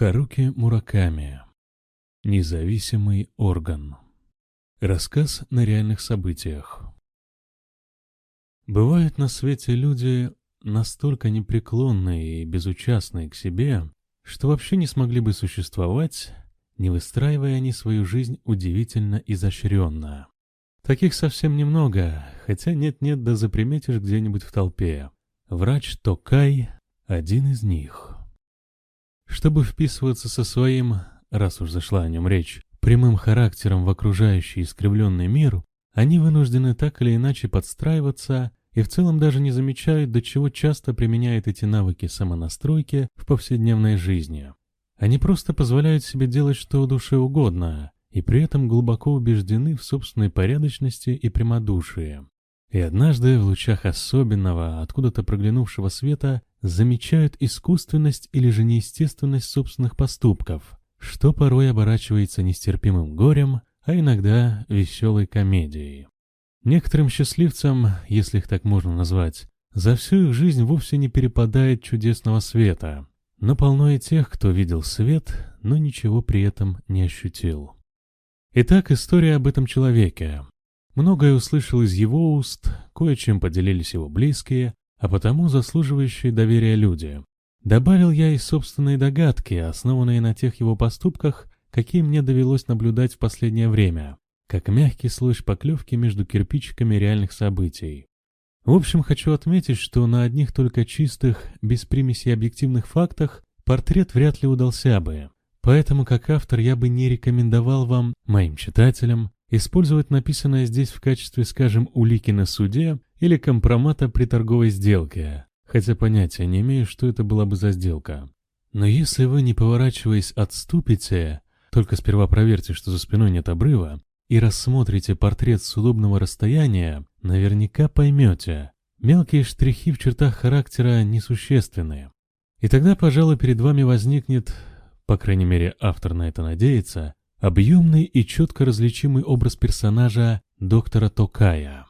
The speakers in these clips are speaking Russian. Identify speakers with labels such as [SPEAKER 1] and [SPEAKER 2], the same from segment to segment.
[SPEAKER 1] Харуки Мураками. Независимый орган. Рассказ на реальных событиях. Бывают на свете люди настолько непреклонные и безучастные к себе, что вообще не смогли бы существовать, не выстраивая они свою жизнь удивительно изощренно. Таких совсем немного, хотя нет-нет да заприметишь где-нибудь в толпе. Врач Токай — один из них. Чтобы вписываться со своим, раз уж зашла о нем речь, прямым характером в окружающий искривленный мир, они вынуждены так или иначе подстраиваться и в целом даже не замечают, до чего часто применяют эти навыки самонастройки в повседневной жизни. Они просто позволяют себе делать что душе угодно, и при этом глубоко убеждены в собственной порядочности и прямодушии. И однажды в лучах особенного, откуда-то проглянувшего света, замечают искусственность или же неестественность собственных поступков, что порой оборачивается нестерпимым горем, а иногда веселой комедией. Некоторым счастливцам, если их так можно назвать, за всю их жизнь вовсе не перепадает чудесного света, но полно и тех, кто видел свет, но ничего при этом не ощутил. Итак, история об этом человеке. Многое услышал из его уст, кое-чем поделились его близкие, а потому заслуживающие доверия люди. Добавил я и собственные догадки, основанные на тех его поступках, какие мне довелось наблюдать в последнее время, как мягкий слой шпаклевки между кирпичиками реальных событий. В общем, хочу отметить, что на одних только чистых, без примесей объективных фактах портрет вряд ли удался бы. Поэтому, как автор, я бы не рекомендовал вам, моим читателям, использовать написанное здесь в качестве, скажем, улики на суде или компромата при торговой сделке, хотя понятия не имею, что это была бы за сделка. Но если вы, не поворачиваясь, отступите, только сперва проверьте, что за спиной нет обрыва, и рассмотрите портрет с удобного расстояния, наверняка поймете, мелкие штрихи в чертах характера несущественные. И тогда, пожалуй, перед вами возникнет, по крайней мере автор на это надеется, объемный и четко различимый образ персонажа доктора Токая.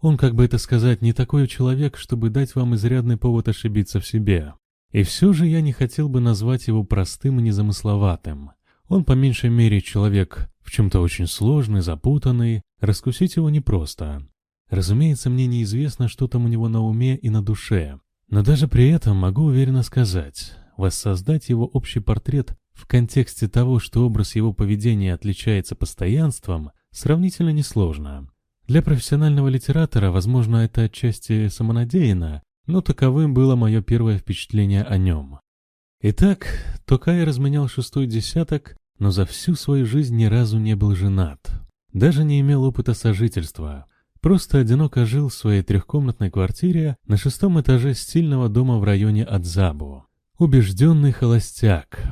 [SPEAKER 1] Он, как бы это сказать, не такой человек, чтобы дать вам изрядный повод ошибиться в себе. И все же я не хотел бы назвать его простым и незамысловатым. Он, по меньшей мере, человек в чем-то очень сложный, запутанный, раскусить его непросто. Разумеется, мне неизвестно, что там у него на уме и на душе. Но даже при этом могу уверенно сказать, воссоздать его общий портрет в контексте того, что образ его поведения отличается постоянством, сравнительно несложно. Для профессионального литератора, возможно, это отчасти самонадеянно, но таковым было мое первое впечатление о нем. Итак, Токай разменял шестой десяток, но за всю свою жизнь ни разу не был женат. Даже не имел опыта сожительства. Просто одиноко жил в своей трехкомнатной квартире на шестом этаже стильного дома в районе Адзабу. Убежденный холостяк.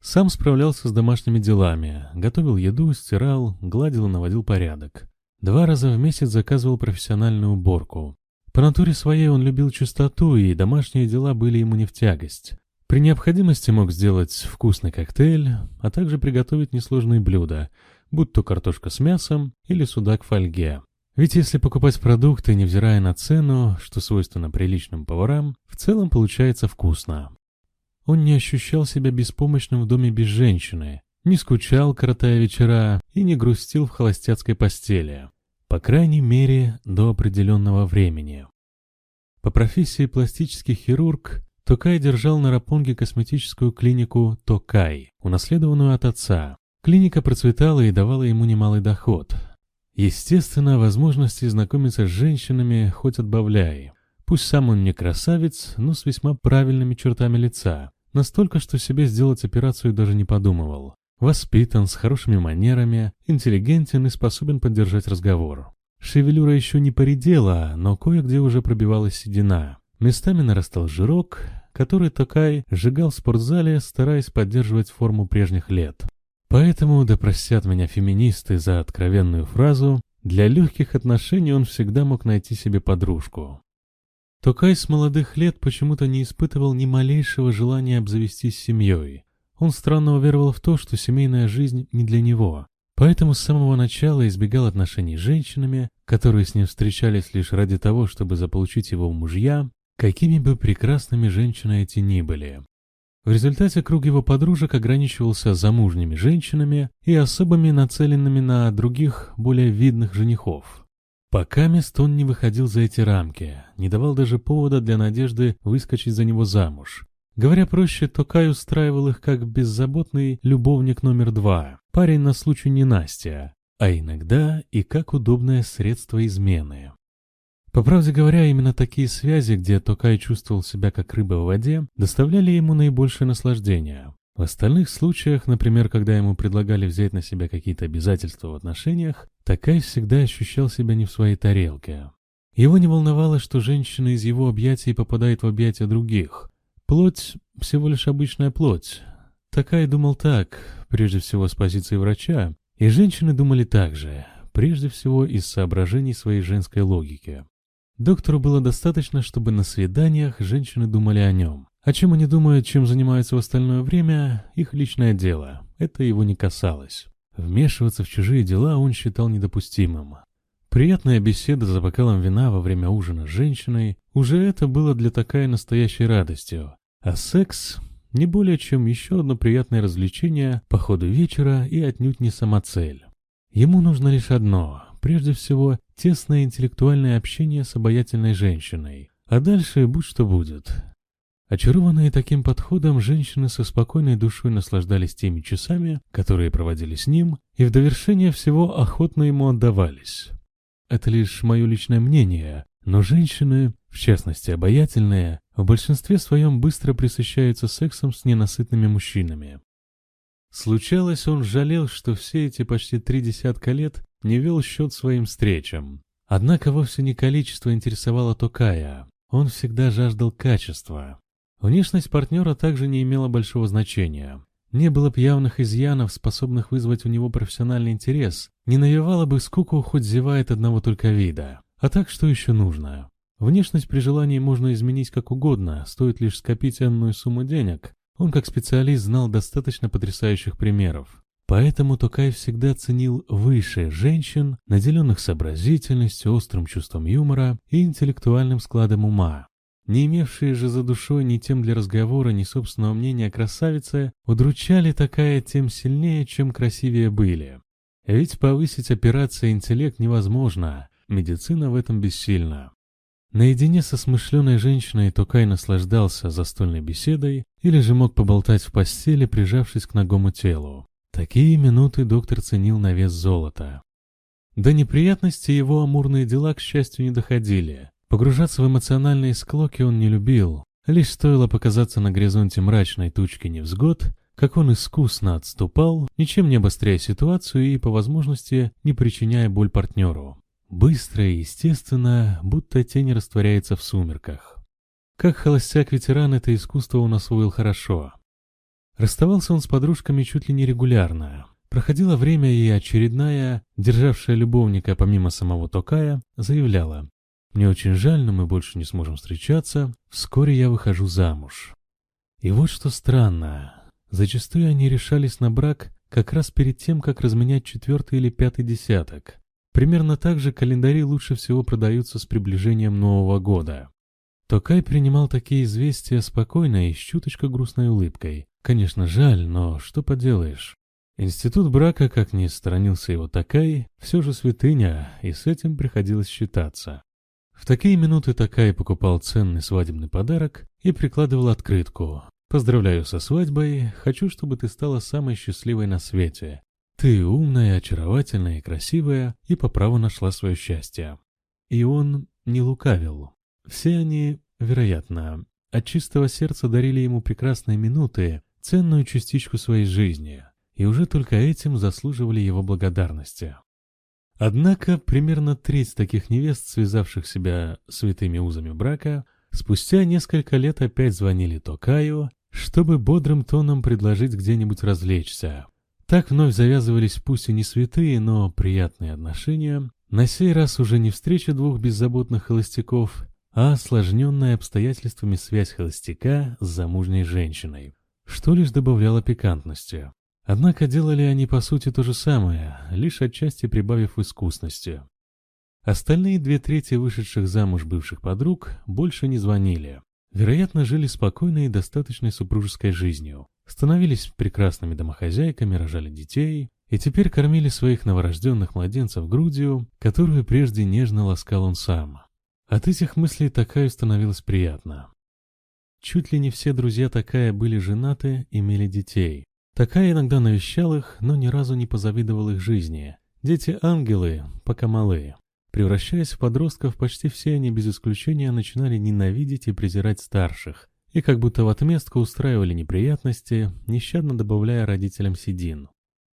[SPEAKER 1] Сам справлялся с домашними делами, готовил еду, стирал, гладил и наводил порядок. Два раза в месяц заказывал профессиональную уборку. По натуре своей он любил чистоту, и домашние дела были ему не в тягость. При необходимости мог сделать вкусный коктейль, а также приготовить несложные блюда, будь то картошка с мясом или судак в фольге. Ведь если покупать продукты, невзирая на цену, что свойственно приличным поварам, в целом получается вкусно. Он не ощущал себя беспомощным в доме без женщины, не скучал, коротая вечера, и не грустил в холостяцкой постели. По крайней мере, до определенного времени. По профессии пластический хирург, Токай держал на Рапонге косметическую клинику Токай, унаследованную от отца. Клиника процветала и давала ему немалый доход. Естественно, возможности знакомиться с женщинами хоть отбавляй. Пусть сам он не красавец, но с весьма правильными чертами лица. Настолько, что себе сделать операцию даже не подумывал. Воспитан, с хорошими манерами, интеллигентен и способен поддержать разговор. Шевелюра еще не поредела, но кое-где уже пробивалась седина. Местами нарастал жирок, который Токай сжигал в спортзале, стараясь поддерживать форму прежних лет. Поэтому, да простят меня феминисты за откровенную фразу, для легких отношений он всегда мог найти себе подружку. Токай с молодых лет почему-то не испытывал ни малейшего желания обзавестись семьей. Он странно уверовал в то, что семейная жизнь не для него. Поэтому с самого начала избегал отношений с женщинами, которые с ним встречались лишь ради того, чтобы заполучить его в мужья, какими бы прекрасными женщины эти ни были. В результате круг его подружек ограничивался замужними женщинами и особыми нацеленными на других, более видных женихов. Пока мест он не выходил за эти рамки, не давал даже повода для надежды выскочить за него замуж. Говоря проще, Токай устраивал их как беззаботный любовник номер два, парень на случай ненастья, а иногда и как удобное средство измены. По правде говоря, именно такие связи, где Токай чувствовал себя как рыба в воде, доставляли ему наибольшее наслаждение. В остальных случаях, например, когда ему предлагали взять на себя какие-то обязательства в отношениях, Токай всегда ощущал себя не в своей тарелке. Его не волновало, что женщина из его объятий попадает в объятия других. Плоть — всего лишь обычная плоть. Такай думал так, прежде всего с позиции врача, и женщины думали так же, прежде всего из соображений своей женской логики. Доктору было достаточно, чтобы на свиданиях женщины думали о нем. О чем они думают, чем занимаются в остальное время, их личное дело. Это его не касалось. Вмешиваться в чужие дела он считал недопустимым. Приятная беседа за бокалом вина во время ужина с женщиной, уже это было для такая настоящей радостью. А секс — не более чем еще одно приятное развлечение по ходу вечера и отнюдь не самоцель. Ему нужно лишь одно Прежде всего, тесное интеллектуальное общение с обаятельной женщиной. А дальше будь что будет. Очарованные таким подходом, женщины со спокойной душой наслаждались теми часами, которые проводили с ним, и в довершение всего охотно ему отдавались. Это лишь мое личное мнение, но женщины, в частности обаятельные, в большинстве своем быстро присыщаются сексом с ненасытными мужчинами. Случалось, он жалел, что все эти почти три десятка лет не вел счет своим встречам. Однако вовсе не количество интересовало Токая. Он всегда жаждал качества. Внешность партнера также не имела большого значения. Не было б явных изъянов, способных вызвать у него профессиональный интерес, не навевало бы скуку, хоть зевает одного только вида. А так что еще нужно? Внешность при желании можно изменить как угодно, стоит лишь скопить энную сумму денег. Он как специалист знал достаточно потрясающих примеров. Поэтому Токай всегда ценил выше женщин, наделенных сообразительностью, острым чувством юмора и интеллектуальным складом ума. Не имевшие же за душой ни тем для разговора, ни собственного мнения красавицы, удручали такая тем сильнее, чем красивее были. Ведь повысить операция интеллект невозможно, медицина в этом бессильна. Наедине со смышленой женщиной Токай наслаждался застольной беседой или же мог поболтать в постели, прижавшись к ногому телу. Такие минуты доктор ценил на вес золота. До неприятности его амурные дела, к счастью, не доходили. Погружаться в эмоциональные склоки он не любил. Лишь стоило показаться на горизонте мрачной тучки невзгод, как он искусно отступал, ничем не обостряя ситуацию и, по возможности, не причиняя боль партнеру. Быстро и естественно, будто тень растворяется в сумерках. Как холостяк-ветеран это искусство он освоил хорошо. Расставался он с подружками чуть ли не регулярно. Проходило время, и очередная, державшая любовника помимо самого Токая, заявляла «Мне очень жаль, но мы больше не сможем встречаться, вскоре я выхожу замуж». И вот что странно, зачастую они решались на брак как раз перед тем, как разменять четвертый или пятый десяток. Примерно так же календари лучше всего продаются с приближением Нового года. Токай принимал такие известия спокойно и с чуточко грустной улыбкой. Конечно, жаль, но что поделаешь. Институт брака, как ни сторонился его Такай, все же святыня, и с этим приходилось считаться. В такие минуты Такай покупал ценный свадебный подарок и прикладывал открытку. «Поздравляю со свадьбой, хочу, чтобы ты стала самой счастливой на свете. Ты умная, очаровательная и красивая, и по праву нашла свое счастье». И он не лукавил. Все они, вероятно, от чистого сердца дарили ему прекрасные минуты, ценную частичку своей жизни, и уже только этим заслуживали его благодарности. Однако примерно треть таких невест, связавших себя святыми узами брака, спустя несколько лет опять звонили Токаю, чтобы бодрым тоном предложить где-нибудь развлечься. Так вновь завязывались пусть и не святые, но приятные отношения, на сей раз уже не встреча двух беззаботных холостяков, а осложненная обстоятельствами связь холостяка с замужней женщиной что лишь добавляло пикантности. Однако делали они по сути то же самое, лишь отчасти прибавив искусности. Остальные две трети вышедших замуж бывших подруг больше не звонили. Вероятно, жили спокойной и достаточной супружеской жизнью, становились прекрасными домохозяйками, рожали детей и теперь кормили своих новорожденных младенцев грудью, которую прежде нежно ласкал он сам. От этих мыслей такая становилось приятно. Чуть ли не все друзья такая были женаты, имели детей. Такая иногда навещал их, но ни разу не позавидовал их жизни. Дети-ангелы, пока малые. Превращаясь в подростков, почти все они без исключения начинали ненавидеть и презирать старших, и как будто в отместку устраивали неприятности, нещадно добавляя родителям седин.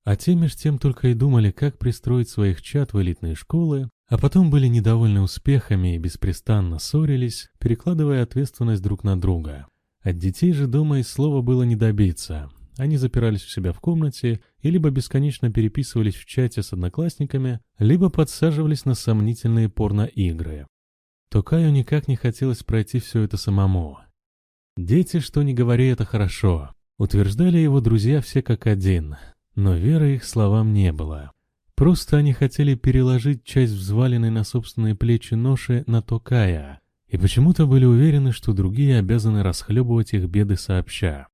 [SPEAKER 1] А те меж тем только и думали, как пристроить своих чад в элитные школы, а потом были недовольны успехами и беспрестанно ссорились, перекладывая ответственность друг на друга. От детей же дома и слова было не добиться, они запирались у себя в комнате и либо бесконечно переписывались в чате с одноклассниками, либо подсаживались на сомнительные порно-игры. Токаю никак не хотелось пройти все это самому. Дети, что ни говори, это хорошо. Утверждали его друзья все как один, но веры их словам не было. Просто они хотели переложить часть взваленной на собственные плечи ноши на Токая, и почему-то были уверены, что другие обязаны расхлебывать их беды сообща.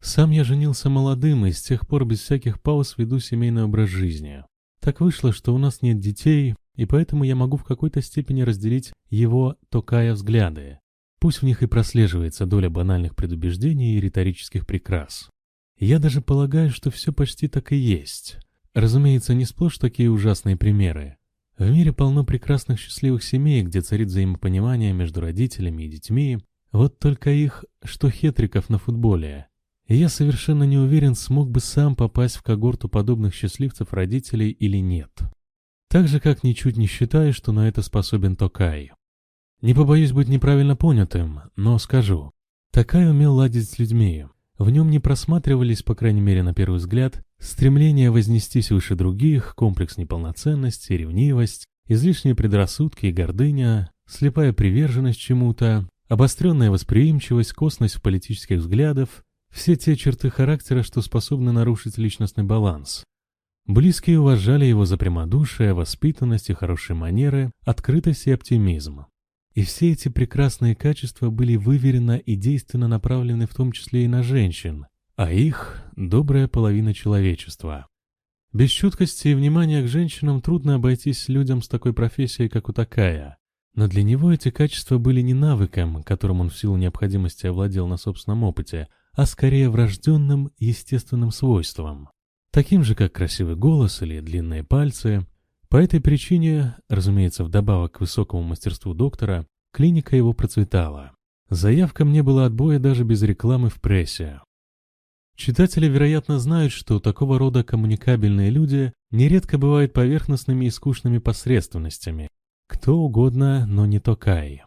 [SPEAKER 1] Сам я женился молодым и с тех пор без всяких пауз веду семейный образ жизни. Так вышло, что у нас нет детей, и поэтому я могу в какой-то степени разделить его токая взгляды. Пусть в них и прослеживается доля банальных предубеждений и риторических прикрас. Я даже полагаю, что все почти так и есть. Разумеется, не сплошь такие ужасные примеры. В мире полно прекрасных счастливых семей, где царит взаимопонимание между родителями и детьми, вот только их, что хетриков на футболе. Я совершенно не уверен, смог бы сам попасть в когорту подобных счастливцев родителей или нет. Так же, как ничуть не считаю, что на это способен Токай. Не побоюсь быть неправильно понятым, но скажу. Токай умел ладить с людьми. В нем не просматривались, по крайней мере на первый взгляд, стремление вознестись выше других, комплекс неполноценности, ревнивость, излишние предрассудки и гордыня, слепая приверженность чему-то, обостренная восприимчивость, косность политических взглядов, все те черты характера, что способны нарушить личностный баланс. Близкие уважали его за прямодушие, воспитанность и хорошие манеры, открытость и оптимизм. И все эти прекрасные качества были выверенно и действенно направлены в том числе и на женщин, а их — добрая половина человечества. Без чуткости и внимания к женщинам трудно обойтись людям с такой профессией, как у такая. Но для него эти качества были не навыком, которым он в силу необходимости овладел на собственном опыте, а скорее врожденным естественным свойством, таким же, как красивый голос или длинные пальцы. По этой причине, разумеется, вдобавок к высокому мастерству доктора, клиника его процветала. Заявкам не было отбоя даже без рекламы в прессе. Читатели, вероятно, знают, что такого рода коммуникабельные люди нередко бывают поверхностными и скучными посредственностями. Кто угодно, но не Токай.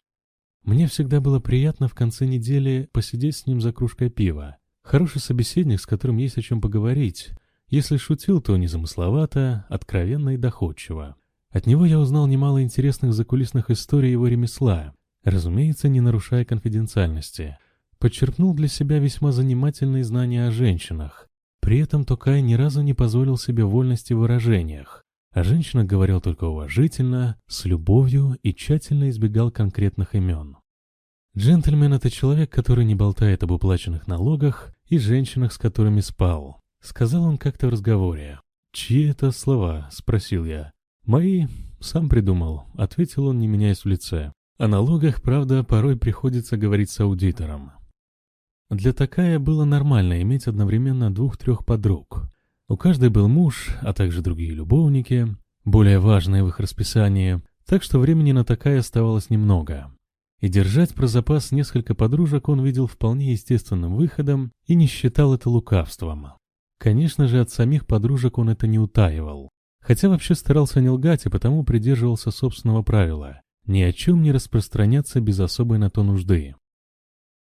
[SPEAKER 1] Мне всегда было приятно в конце недели посидеть с ним за кружкой пива. Хороший собеседник, с которым есть о чем поговорить. Если шутил, то незамысловато, откровенно и доходчиво. От него я узнал немало интересных закулисных историй его ремесла, разумеется, не нарушая конфиденциальности. Подчеркнул для себя весьма занимательные знания о женщинах. При этом Токай ни разу не позволил себе вольности в выражениях. О женщинах говорил только уважительно, с любовью и тщательно избегал конкретных имен. Джентльмен — это человек, который не болтает об уплаченных налогах и женщинах, с которыми спал. Сказал он как-то в разговоре. «Чьи это слова?» — спросил я. «Мои. Сам придумал», — ответил он, не меняясь в лице. О налогах, правда, порой приходится говорить с аудитором. Для такая было нормально иметь одновременно двух-трех подруг. У каждой был муж, а также другие любовники, более важные в их расписании, так что времени на такая оставалось немного. И держать про запас несколько подружек он видел вполне естественным выходом и не считал это лукавством. Конечно же, от самих подружек он это не утаивал. Хотя вообще старался не лгать и потому придерживался собственного правила – ни о чем не распространяться без особой на то нужды.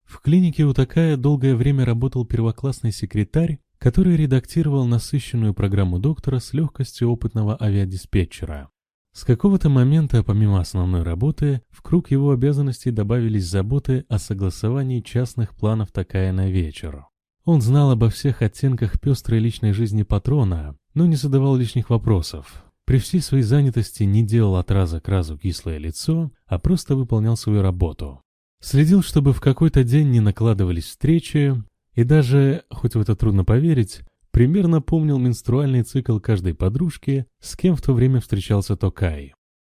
[SPEAKER 1] В клинике у такая долгое время работал первоклассный секретарь, который редактировал насыщенную программу доктора с легкостью опытного авиадиспетчера. С какого-то момента, помимо основной работы, в круг его обязанностей добавились заботы о согласовании частных планов такая на вечер. Он знал обо всех оттенках пестрой личной жизни патрона, но не задавал лишних вопросов. При всей своей занятости не делал от раза к разу кислое лицо, а просто выполнял свою работу. Следил, чтобы в какой-то день не накладывались встречи, и даже, хоть в это трудно поверить, примерно помнил менструальный цикл каждой подружки, с кем в то время встречался Токай.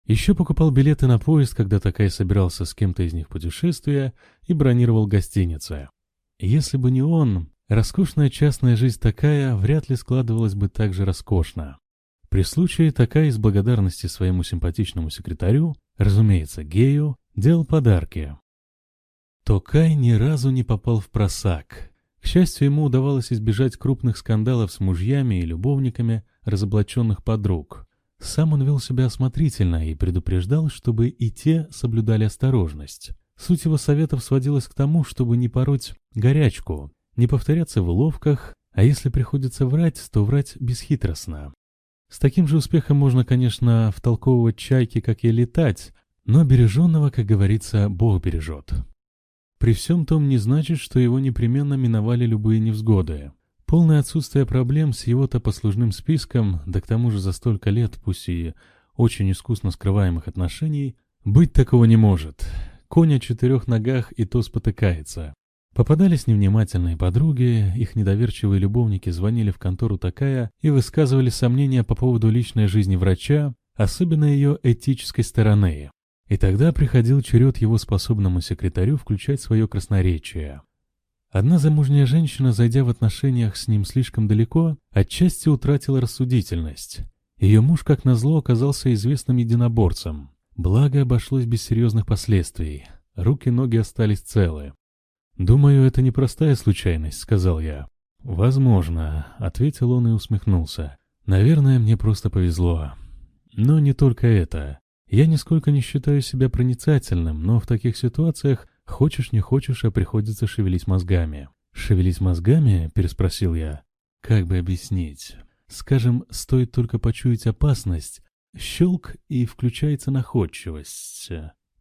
[SPEAKER 1] Еще покупал билеты на поезд, когда Токай собирался с кем-то из них в путешествие и бронировал гостиницы. Если бы не он, роскошная частная жизнь такая вряд ли складывалась бы так же роскошно. При случае Такая из благодарности своему симпатичному секретарю, разумеется, гею, делал подарки. Токай ни разу не попал в просак. К счастью, ему удавалось избежать крупных скандалов с мужьями и любовниками разоблаченных подруг. Сам он вел себя осмотрительно и предупреждал, чтобы и те соблюдали осторожность. Суть его советов сводилась к тому, чтобы не пороть горячку, не повторяться в уловках, а если приходится врать, то врать бесхитростно. С таким же успехом можно, конечно, втолковывать чайки, как и летать, но береженного, как говорится, Бог бережет. При всем том не значит, что его непременно миновали любые невзгоды. Полное отсутствие проблем с его-то послужным списком, да к тому же за столько лет, пусть и очень искусно скрываемых отношений, быть такого не может. Конь о четырех ногах и то спотыкается. Попадались невнимательные подруги, их недоверчивые любовники звонили в контору такая и высказывали сомнения по поводу личной жизни врача, особенно ее этической стороны. И тогда приходил черед его способному секретарю включать свое красноречие. Одна замужняя женщина, зайдя в отношениях с ним слишком далеко, отчасти утратила рассудительность. Ее муж, как назло, оказался известным единоборцем. Благо, обошлось без серьезных последствий. Руки-ноги остались целы. «Думаю, это непростая случайность», — сказал я. «Возможно», — ответил он и усмехнулся. «Наверное, мне просто повезло. Но не только это. Я нисколько не считаю себя проницательным, но в таких ситуациях хочешь не хочешь, а приходится шевелить мозгами. «Шевелить мозгами?» — переспросил я. «Как бы объяснить? Скажем, стоит только почуять опасность, щелк и включается находчивость».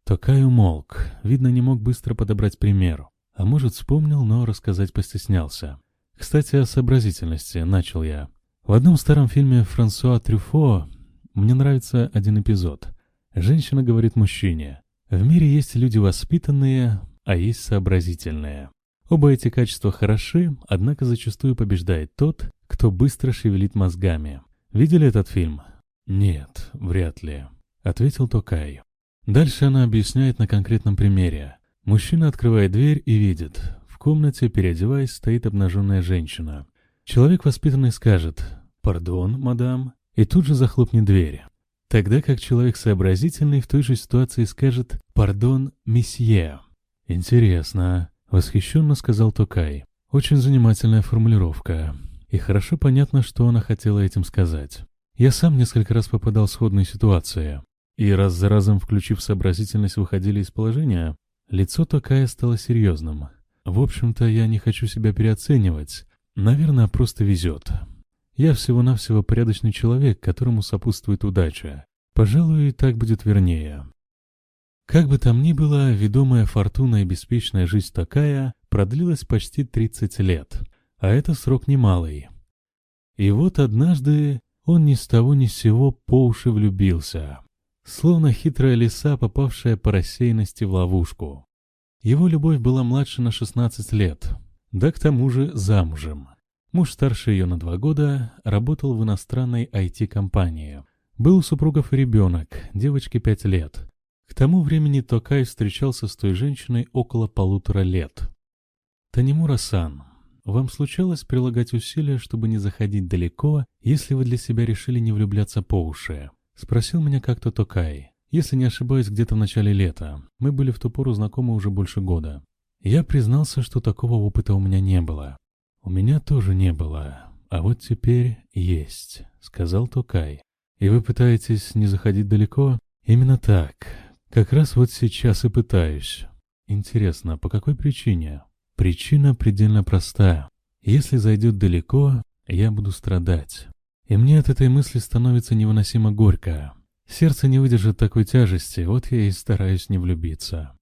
[SPEAKER 1] Токай умолк, видно, не мог быстро подобрать пример. А может, вспомнил, но рассказать постеснялся. Кстати, о сообразительности начал я. В одном старом фильме Франсуа Трюфо мне нравится один эпизод — Женщина говорит мужчине, в мире есть люди воспитанные, а есть сообразительные. Оба эти качества хороши, однако зачастую побеждает тот, кто быстро шевелит мозгами. Видели этот фильм? Нет, вряд ли, ответил Токай. Дальше она объясняет на конкретном примере. Мужчина открывает дверь и видит. В комнате, переодеваясь, стоит обнаженная женщина. Человек воспитанный скажет «Пардон, мадам», и тут же захлопнет дверь. Тогда как человек сообразительный в той же ситуации скажет «Пардон, месье». «Интересно», — восхищенно сказал Токай. «Очень занимательная формулировка. И хорошо понятно, что она хотела этим сказать. Я сам несколько раз попадал в сходные ситуации. И раз за разом, включив сообразительность, выходили из положения, лицо Токая стало серьезным. В общем-то, я не хочу себя переоценивать. Наверное, просто везет. Я всего-навсего порядочный человек, которому сопутствует удача. Пожалуй, так будет вернее. Как бы там ни было, ведомая фортуна и беспечная жизнь такая продлилась почти 30 лет, а это срок немалый. И вот однажды он ни с того ни с сего по уши влюбился, словно хитрая лиса, попавшая по рассеянности в ловушку. Его любовь была младше на 16 лет, да к тому же замужем. Муж старше ее на два года, работал в иностранной IT-компании. Был у супругов ребенок, девочке пять лет. К тому времени Токай встречался с той женщиной около полутора лет. Танимура-сан, вам случалось прилагать усилия, чтобы не заходить далеко, если вы для себя решили не влюбляться по уши? Спросил меня как-то Токай. Если не ошибаюсь, где-то в начале лета. Мы были в ту пору знакомы уже больше года. Я признался, что такого опыта у меня не было. «У меня тоже не было, а вот теперь есть», — сказал Токай. «И вы пытаетесь не заходить далеко?» «Именно так. Как раз вот сейчас и пытаюсь. Интересно, по какой причине?» «Причина предельно проста. Если зайдет далеко, я буду страдать. И мне от этой мысли становится невыносимо горько. Сердце не выдержит такой тяжести, вот я и стараюсь не влюбиться».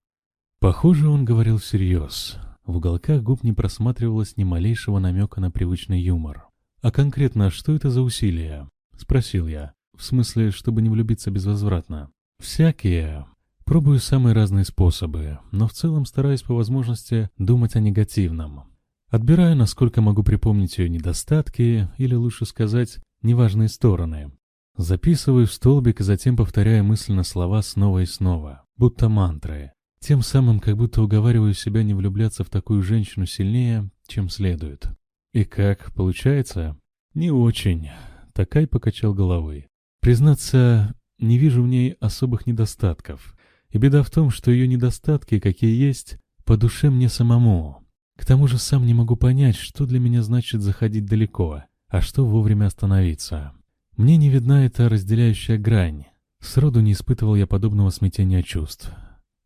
[SPEAKER 1] Похоже, он говорил всерьез. В уголках губ не просматривалось ни малейшего намека на привычный юмор. «А конкретно, что это за усилия?» — спросил я. «В смысле, чтобы не влюбиться безвозвратно?» «Всякие. Пробую самые разные способы, но в целом стараюсь по возможности думать о негативном. Отбираю, насколько могу припомнить ее недостатки, или лучше сказать, неважные стороны. Записываю в столбик и затем повторяю мысленно слова снова и снова, будто мантры. Тем самым как будто уговариваю себя не влюбляться в такую женщину сильнее, чем следует. И как, получается? Не очень. Такай покачал головой. Признаться, не вижу в ней особых недостатков. И беда в том, что ее недостатки, какие есть, по душе мне самому. К тому же сам не могу понять, что для меня значит заходить далеко, а что вовремя остановиться. Мне не видна эта разделяющая грань. Сроду не испытывал я подобного смятения чувств.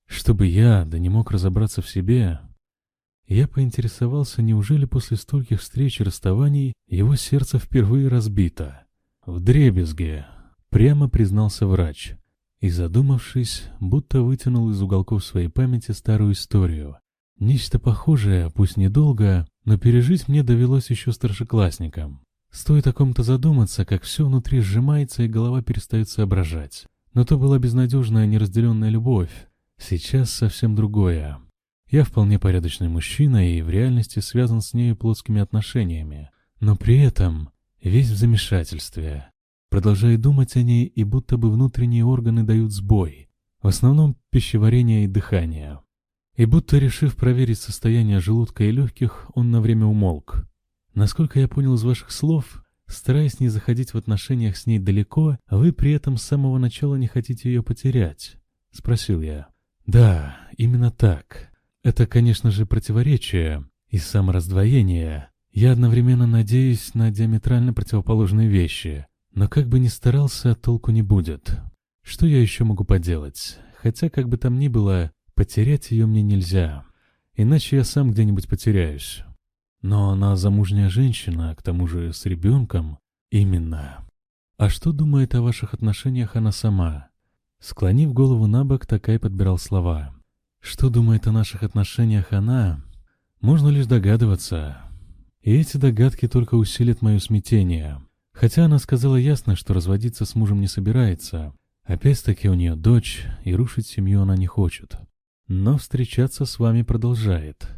[SPEAKER 1] Чтобы я, да не мог разобраться в себе, я поинтересовался, неужели после стольких встреч и расставаний его сердце впервые разбито. В дребезге, прямо признался врач. И, задумавшись, будто вытянул из уголков своей памяти старую историю. Нечто похожее, пусть недолго, но пережить мне довелось еще старшеклассникам. Стоит о ком-то задуматься, как все внутри сжимается и голова перестает соображать. Но то была безнадежная неразделенная любовь. Сейчас совсем другое. Я вполне порядочный мужчина и в реальности связан с нею плотскими отношениями. Но при этом весь в замешательстве. Продолжаю думать о ней, и будто бы внутренние органы дают сбой. В основном пищеварение и дыхание. И будто решив проверить состояние желудка и легких, он на время умолк. Насколько я понял из ваших слов, стараясь не заходить в отношениях с ней далеко, вы при этом с самого начала не хотите ее потерять? Спросил я. Да, именно так. Это, конечно же, противоречие и самораздвоение. Я одновременно надеюсь на диаметрально противоположные вещи. Но как бы ни старался, толку не будет. Что я еще могу поделать? Хотя, как бы там ни было, потерять ее мне нельзя. Иначе я сам где-нибудь потеряюсь. Но она замужняя женщина, к тому же с ребенком. Именно. А что думает о ваших отношениях она сама? Склонив голову на бок, Такай подбирал слова. Что думает о наших отношениях она? Можно лишь догадываться. И эти догадки только усилят мое смятение. Хотя она сказала ясно, что разводиться с мужем не собирается. Опять-таки у нее дочь, и рушить семью она не хочет. Но встречаться с вами продолжает.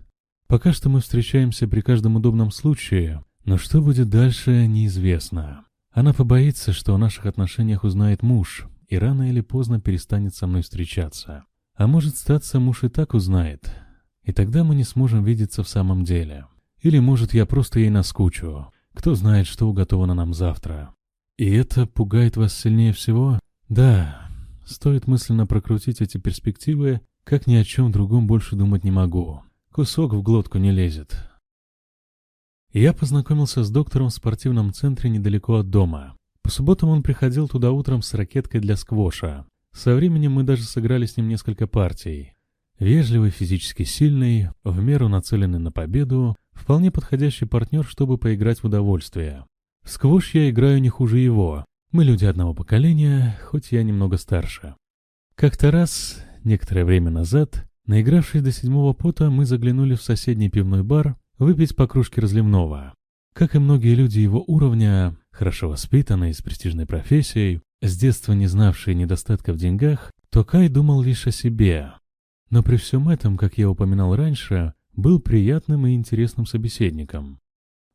[SPEAKER 1] Пока что мы встречаемся при каждом удобном случае, но что будет дальше, неизвестно. Она побоится, что о наших отношениях узнает муж, и рано или поздно перестанет со мной встречаться. А может, статься муж и так узнает, и тогда мы не сможем видеться в самом деле. Или, может, я просто ей наскучу. Кто знает, что уготовано нам завтра. И это пугает вас сильнее всего? Да, стоит мысленно прокрутить эти перспективы, как ни о чем другом больше думать не могу. Кусок в глотку не лезет. Я познакомился с доктором в спортивном центре недалеко от дома. По субботам он приходил туда утром с ракеткой для сквоша. Со временем мы даже сыграли с ним несколько партий. Вежливый, физически сильный, в меру нацеленный на победу, вполне подходящий партнер, чтобы поиграть в удовольствие. В сквош я играю не хуже его. Мы люди одного поколения, хоть я немного старше. Как-то раз, некоторое время назад, Наигравшись до седьмого пота, мы заглянули в соседний пивной бар выпить по кружке разливного. Как и многие люди его уровня, хорошо воспитанные, с престижной профессией, с детства не знавшие недостатка в деньгах, Токай думал лишь о себе. Но при всем этом, как я упоминал раньше, был приятным и интересным собеседником.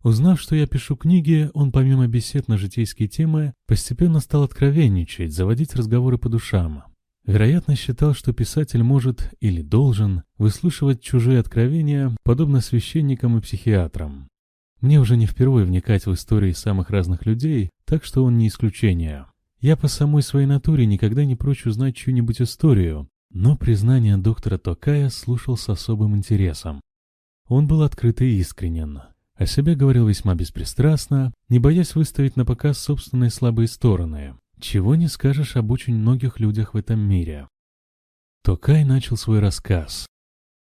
[SPEAKER 1] Узнав, что я пишу книги, он помимо бесед на житейские темы постепенно стал откровенничать, заводить разговоры по душам. Вероятно, считал, что писатель может или должен выслушивать чужие откровения, подобно священникам и психиатрам. Мне уже не впервые вникать в истории самых разных людей, так что он не исключение. Я по самой своей натуре никогда не прочь узнать чью-нибудь историю, но признание доктора Токая слушал с особым интересом. Он был открыт и искренен. О себе говорил весьма беспристрастно, не боясь выставить на показ собственные слабые стороны. Чего не скажешь об очень многих людях в этом мире. Токай начал свой рассказ.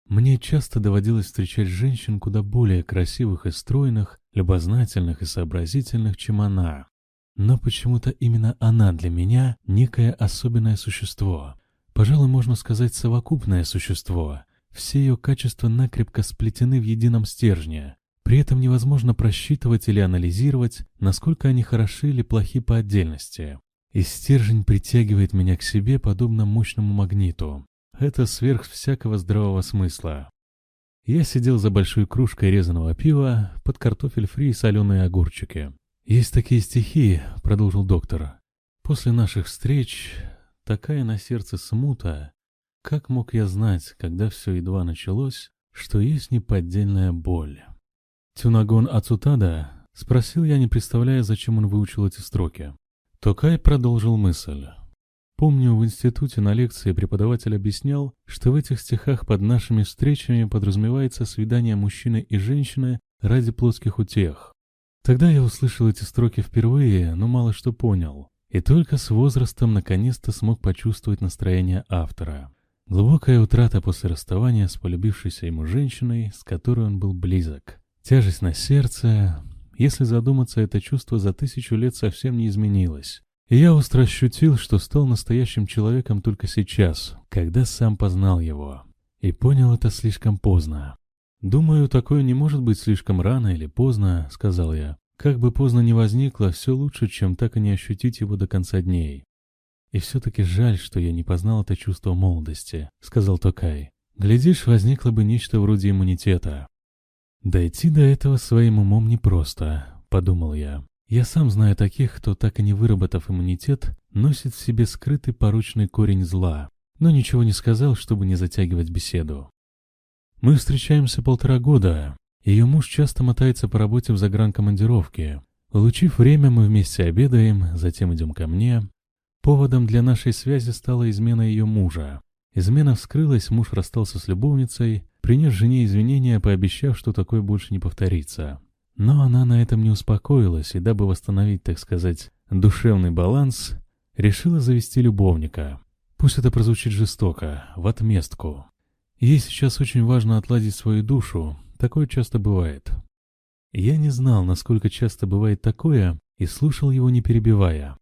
[SPEAKER 1] Мне часто доводилось встречать женщин куда более красивых и стройных, любознательных и сообразительных, чем она. Но почему-то именно она для меня некое особенное существо. Пожалуй, можно сказать, совокупное существо. Все ее качества накрепко сплетены в едином стержне. При этом невозможно просчитывать или анализировать, насколько они хороши или плохи по отдельности. и стержень притягивает меня к себе подобно мощному магниту. Это сверх всякого здравого смысла. Я сидел за большой кружкой резаного пива под картофель фри и соленые огурчики. «Есть такие стихи», — продолжил доктор. «После наших встреч такая на сердце смута. Как мог я знать, когда все едва началось, что есть неподдельная боль?» «Тюнагон Ацутада?» — спросил я, не представляя, зачем он выучил эти строки. Токай продолжил мысль. Помню, в институте на лекции преподаватель объяснял, что в этих стихах под нашими встречами подразумевается свидание мужчины и женщины ради плотских утех. Тогда я услышал эти строки впервые, но мало что понял. И только с возрастом наконец-то смог почувствовать настроение автора. Глубокая утрата после расставания с полюбившейся ему женщиной, с которой он был близок. Тяжесть на сердце. Если задуматься, это чувство за тысячу лет совсем не изменилось. И я остро ощутил, что стал настоящим человеком только сейчас, когда сам познал его. И понял это слишком поздно. «Думаю, такое не может быть слишком рано или поздно», — сказал я. «Как бы поздно ни возникло, все лучше, чем так и не ощутить его до конца дней». «И все-таки жаль, что я не познал это чувство молодости», — сказал Токай. «Глядишь, возникло бы нечто вроде иммунитета». «Дойти до этого своим умом непросто», — подумал я. «Я сам знаю таких, кто, так и не выработав иммунитет, носит в себе скрытый порочный корень зла, но ничего не сказал, чтобы не затягивать беседу. Мы встречаемся полтора года. Ее муж часто мотается по работе в загранкомандировке. Улучив время, мы вместе обедаем, затем идем ко мне. Поводом для нашей связи стала измена ее мужа. Измена вскрылась, муж расстался с любовницей, принес жене извинения, пообещав, что такое больше не повторится. Но она на этом не успокоилась, и дабы восстановить, так сказать, душевный баланс, решила завести любовника. Пусть это прозвучит жестоко, в отместку. Ей сейчас очень важно отладить свою душу, такое часто бывает. Я не знал, насколько часто бывает такое, и слушал его не перебивая.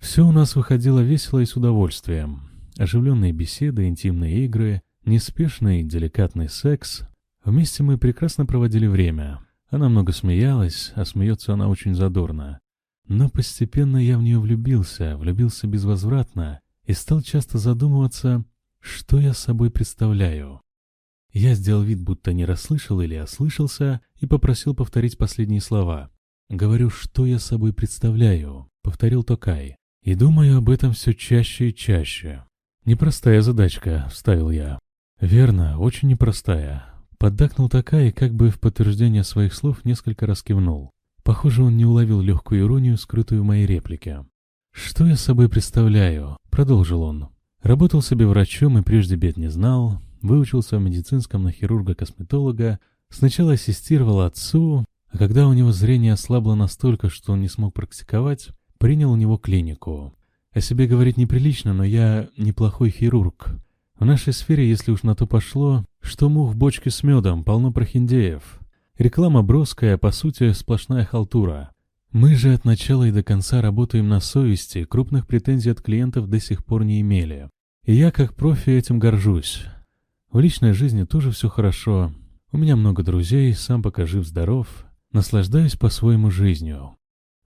[SPEAKER 1] Все у нас выходило весело и с удовольствием. Оживленные беседы, интимные игры, неспешный, деликатный секс. Вместе мы прекрасно проводили время. Она много смеялась, а смеется она очень задорно. Но постепенно я в нее влюбился, влюбился безвозвратно и стал часто задумываться, что я собой представляю? Я сделал вид, будто не расслышал или ослышался, и попросил повторить последние слова. «Говорю, что я собой представляю», — повторил Токай. «И думаю об этом все чаще и чаще». «Непростая задачка», — вставил я. «Верно, очень непростая». Поддакнул Токай и как бы в подтверждение своих слов несколько раз кивнул. Похоже, он не уловил легкую иронию, скрытую в моей реплике. «Что я собой представляю?» — продолжил он. Работал себе врачом и прежде бед не знал, выучился в медицинском на хирурга-косметолога, сначала ассистировал отцу, а когда у него зрение ослабло настолько, что он не смог практиковать, принял у него клинику. О себе говорить неприлично, но я неплохой хирург. В нашей сфере, если уж на то пошло, что мух в бочке с медом, полно прохиндеев. Реклама броская, по сути, сплошная халтура. Мы же от начала и до конца работаем на совести, крупных претензий от клиентов до сих пор не имели. И я как профи этим горжусь. В личной жизни тоже все хорошо. У меня много друзей, сам пока жив-здоров. Наслаждаюсь по-своему жизнью.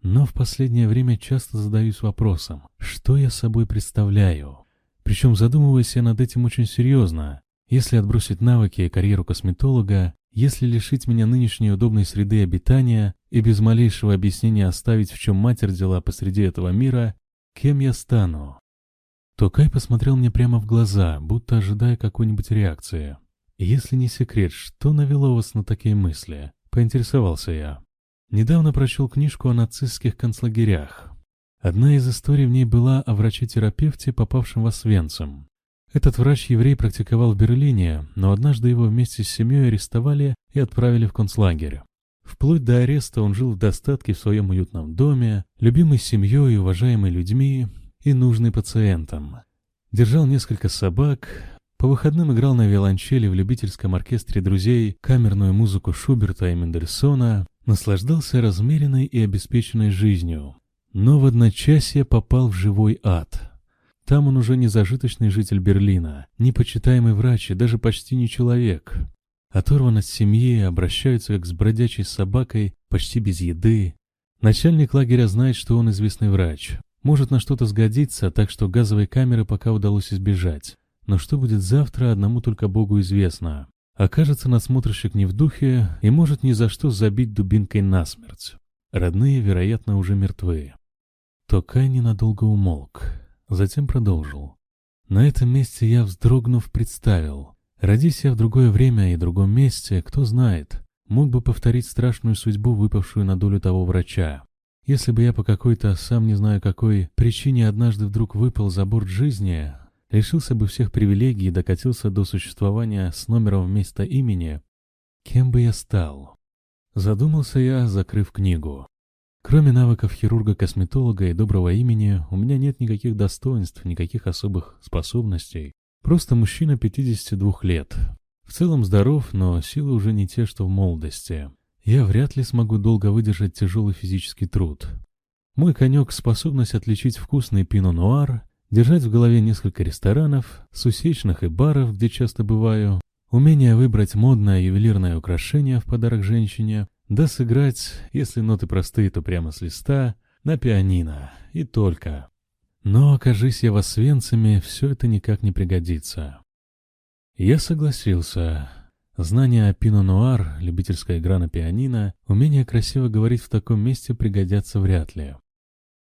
[SPEAKER 1] Но в последнее время часто задаюсь вопросом, что я собой представляю? Причем задумываюсь я над этим очень серьезно. Если отбросить навыки и карьеру косметолога, если лишить меня нынешней удобной среды обитания и без малейшего объяснения оставить, в чем матерь дела посреди этого мира, кем я стану? Токай посмотрел мне прямо в глаза, будто ожидая какой-нибудь реакции. «Если не секрет, что навело вас на такие мысли?» — поинтересовался я. Недавно прочел книжку о нацистских концлагерях. Одна из историй в ней была о враче-терапевте, попавшем в Освенцим. Этот врач-еврей практиковал в Берлине, но однажды его вместе с семьей арестовали и отправили в концлагерь. Вплоть до ареста он жил в достатке в своем уютном доме, любимый семьей и уважаемый людьми и нужный пациентам. Держал несколько собак, по выходным играл на виолончели в любительском оркестре друзей камерную музыку Шуберта и Мендельсона, наслаждался размеренной и обеспеченной жизнью. Но в одночасье попал в живой ад — там он уже не зажиточный житель Берлина, не почитаемый врач и даже почти не человек. Оторван от семьи, обращаются как с бродячей собакой, почти без еды. Начальник лагеря знает, что он известный врач. Может на что-то сгодиться, так что газовой камеры пока удалось избежать. Но что будет завтра, одному только Богу известно. Окажется надсмотрщик не в духе и может ни за что забить дубинкой насмерть. Родные, вероятно, уже мертвы. Токай ненадолго умолк, затем продолжил. На этом месте я, вздрогнув, представил. Родись я в другое время и другом месте, кто знает, мог бы повторить страшную судьбу, выпавшую на долю того врача. Если бы я по какой-то, сам не знаю какой, причине однажды вдруг выпал за борт жизни, лишился бы всех привилегий и докатился до существования с номером вместо имени, кем бы я стал? Задумался я, закрыв книгу. Кроме навыков хирурга-косметолога и доброго имени, у меня нет никаких достоинств, никаких особых способностей. Просто мужчина 52 лет. В целом здоров, но силы уже не те, что в молодости. Я вряд ли смогу долго выдержать тяжелый физический труд. Мой конек — способность отличить вкусный пино-нуар держать в голове несколько ресторанов, сусечных и баров, где часто бываю, умение выбрать модное ювелирное украшение в подарок женщине, да сыграть, если ноты простые, то прямо с листа, на пианино, и только. Но, окажись я в Освенциме, все это никак не пригодится. Я согласился. Знания о пино-нуар, любительская игра на пианино, умение красиво говорить в таком месте пригодятся вряд ли.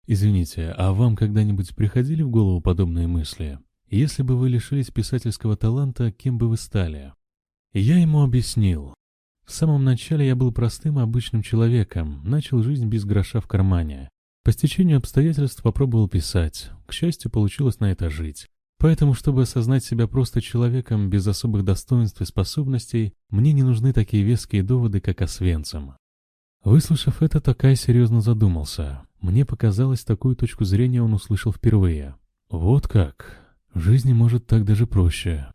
[SPEAKER 1] Извините, а вам когда-нибудь приходили в голову подобные мысли? Если бы вы лишились писательского таланта, кем бы вы стали? Я ему объяснил. В самом начале я был простым обычным человеком, начал жизнь без гроша в кармане. По стечению обстоятельств попробовал писать. К счастью, получилось на это жить. Поэтому, чтобы осознать себя просто человеком без особых достоинств и способностей, мне не нужны такие веские доводы, как Освенцим. Выслушав это, Такай серьезно задумался. Мне показалось, такую точку зрения он услышал впервые. Вот как. В жизни может так даже проще.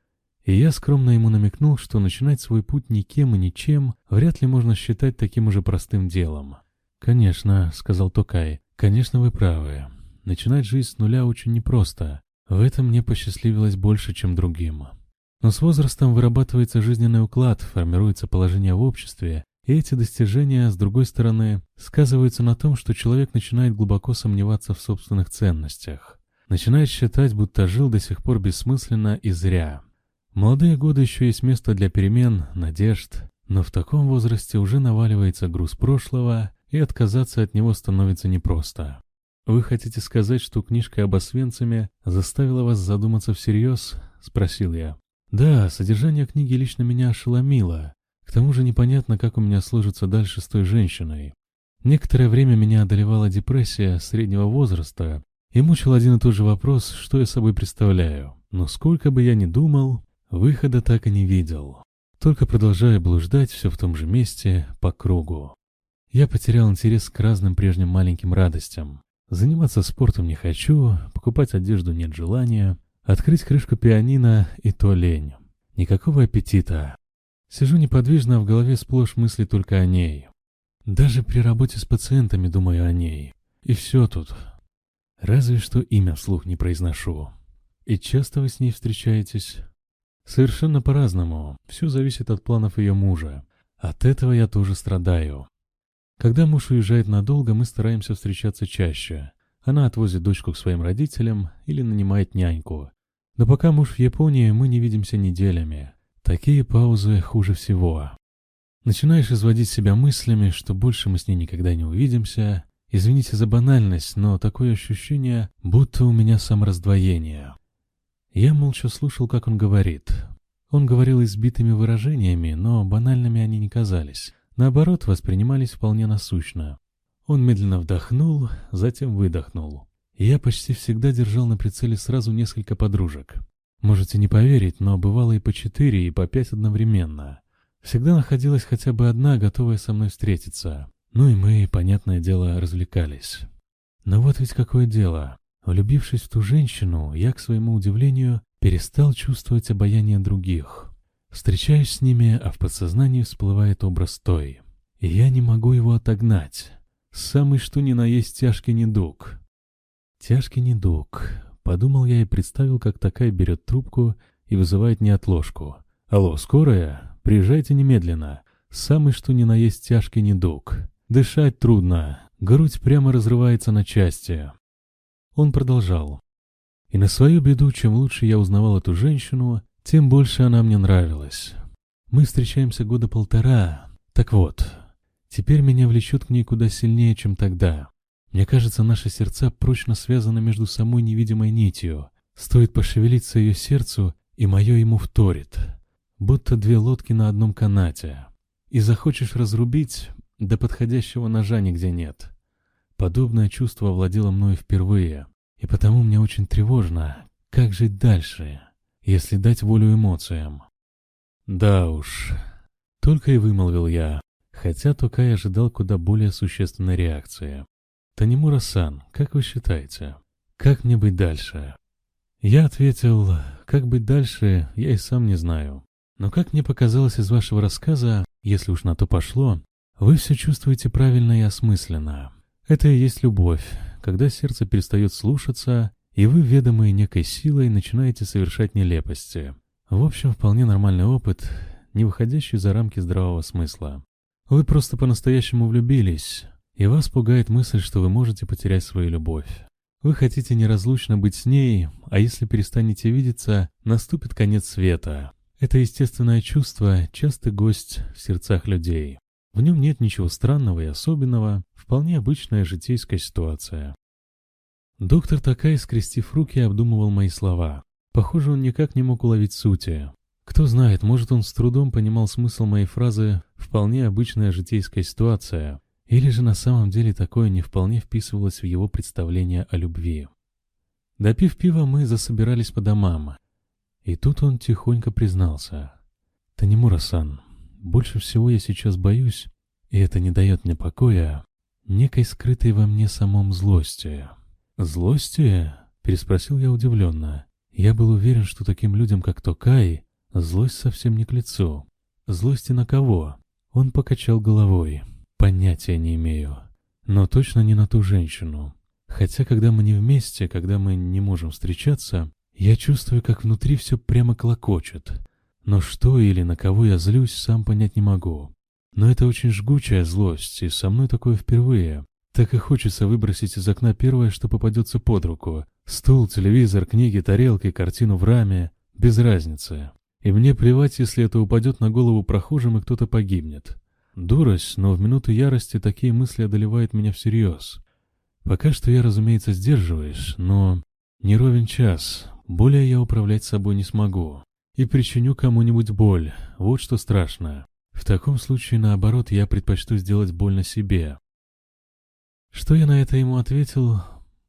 [SPEAKER 1] И я скромно ему намекнул, что начинать свой путь никем и ничем вряд ли можно считать таким уже простым делом. «Конечно», — сказал Токай, — «конечно вы правы. Начинать жизнь с нуля очень непросто. В этом мне посчастливилось больше, чем другим. Но с возрастом вырабатывается жизненный уклад, формируется положение в обществе, и эти достижения, с другой стороны, сказываются на том, что человек начинает глубоко сомневаться в собственных ценностях. Начинает считать, будто жил до сих пор бессмысленно и зря. Молодые годы еще есть место для перемен, надежд, но в таком возрасте уже наваливается груз прошлого, и отказаться от него становится непросто. «Вы хотите сказать, что книжка об Освенциме заставила вас задуматься всерьез?» — спросил я. «Да, содержание книги лично меня ошеломило. К тому же непонятно, как у меня сложится дальше с той женщиной. Некоторое время меня одолевала депрессия среднего возраста, и мучил один и тот же вопрос, что я собой представляю. Но сколько бы я ни думал, выхода так и не видел. Только продолжая блуждать все в том же месте, по кругу. Я потерял интерес к разным прежним маленьким радостям. Заниматься спортом не хочу, покупать одежду нет желания, открыть крышку пианино и то лень. Никакого аппетита. Сижу неподвижно, а в голове сплошь мысли только о ней. Даже при работе с пациентами думаю о ней. И все тут. Разве что имя вслух не произношу. И часто вы с ней встречаетесь? Совершенно по-разному. Все зависит от планов ее мужа. От этого я тоже страдаю. Когда муж уезжает надолго, мы стараемся встречаться чаще. Она отвозит дочку к своим родителям или нанимает няньку. Но пока муж в Японии, мы не видимся неделями. Такие паузы хуже всего. Начинаешь изводить себя мыслями, что больше мы с ней никогда не увидимся. Извините за банальность, но такое ощущение, будто у меня самораздвоение. Я молча слушал, как он говорит. Он говорил избитыми выражениями, но банальными они не казались. Наоборот, воспринимались вполне насущно. Он медленно вдохнул, затем выдохнул. Я почти всегда держал на прицеле сразу несколько подружек. Можете не поверить, но бывало и по четыре, и по пять одновременно. Всегда находилась хотя бы одна, готовая со мной встретиться. Ну и мы, понятное дело, развлекались. Но вот ведь какое дело. Влюбившись в ту женщину, я, к своему удивлению, перестал чувствовать обаяние других. Встречаюсь с ними, а в подсознании всплывает образ той. И я не могу его отогнать. Самый что ни на есть тяжкий недуг. Тяжкий недуг. Подумал я и представил, как такая берет трубку и вызывает неотложку. «Алло, скорая? Приезжайте немедленно. Самый что ни на есть тяжкий недуг. Дышать трудно. Грудь прямо разрывается на части». Он продолжал. И на свою беду, чем лучше я узнавал эту женщину, тем больше она мне нравилась. Мы встречаемся года полтора. Так вот, теперь меня влечет к ней куда сильнее, чем тогда. Мне кажется, наши сердца прочно связаны между самой невидимой нитью. Стоит пошевелиться ее сердцу, и мое ему вторит. Будто две лодки на одном канате. И захочешь разрубить, да подходящего ножа нигде нет. Подобное чувство овладело мною впервые. И потому мне очень тревожно, как жить дальше, если дать волю эмоциям. Да уж, только и вымолвил я, хотя Токай ожидал куда более существенной реакции. «Танимура-сан, как вы считаете, как мне быть дальше?» Я ответил, как быть дальше, я и сам не знаю. Но как мне показалось из вашего рассказа, если уж на то пошло, вы все чувствуете правильно и осмысленно. Это и есть любовь, когда сердце перестает слушаться, и вы, ведомые некой силой, начинаете совершать нелепости. В общем, вполне нормальный опыт, не выходящий за рамки здравого смысла. Вы просто по-настоящему влюбились, и вас пугает мысль, что вы можете потерять свою любовь. Вы хотите неразлучно быть с ней, а если перестанете видеться, наступит конец света. Это естественное чувство, частый гость в сердцах людей. В нем нет ничего странного и особенного, вполне обычная житейская ситуация. Доктор Такай, скрестив руки, обдумывал мои слова. Похоже, он никак не мог уловить сути. Кто знает, может, он с трудом понимал смысл моей фразы «вполне обычная житейская ситуация», или же на самом деле такое не вполне вписывалось в его представление о любви. Допив пива, мы засобирались по домам. И тут он тихонько признался. «Танимура-сан, больше всего я сейчас боюсь, и это не дает мне покоя, некой скрытой во мне самом злости. «Злости?» — переспросил я удивленно. Я был уверен, что таким людям, как Токай, злость совсем не к лицу. Злости на кого? Он покачал головой. Понятия не имею. Но точно не на ту женщину. Хотя, когда мы не вместе, когда мы не можем встречаться, я чувствую, как внутри все прямо клокочет. Но что или на кого я злюсь, сам понять не могу. Но это очень жгучая злость, и со мной такое впервые. Так и хочется выбросить из окна первое, что попадется под руку. Стул, телевизор, книги, тарелки, картину в раме. Без разницы. И мне плевать, если это упадет на голову прохожим и кто-то погибнет. Дурость, но в минуту ярости такие мысли одолевают меня всерьез. Пока что я, разумеется, сдерживаюсь, но не ровен час. Более я управлять собой не смогу и причиню кому-нибудь боль. Вот что страшно. В таком случае, наоборот, я предпочту сделать больно себе. Что я на это ему ответил,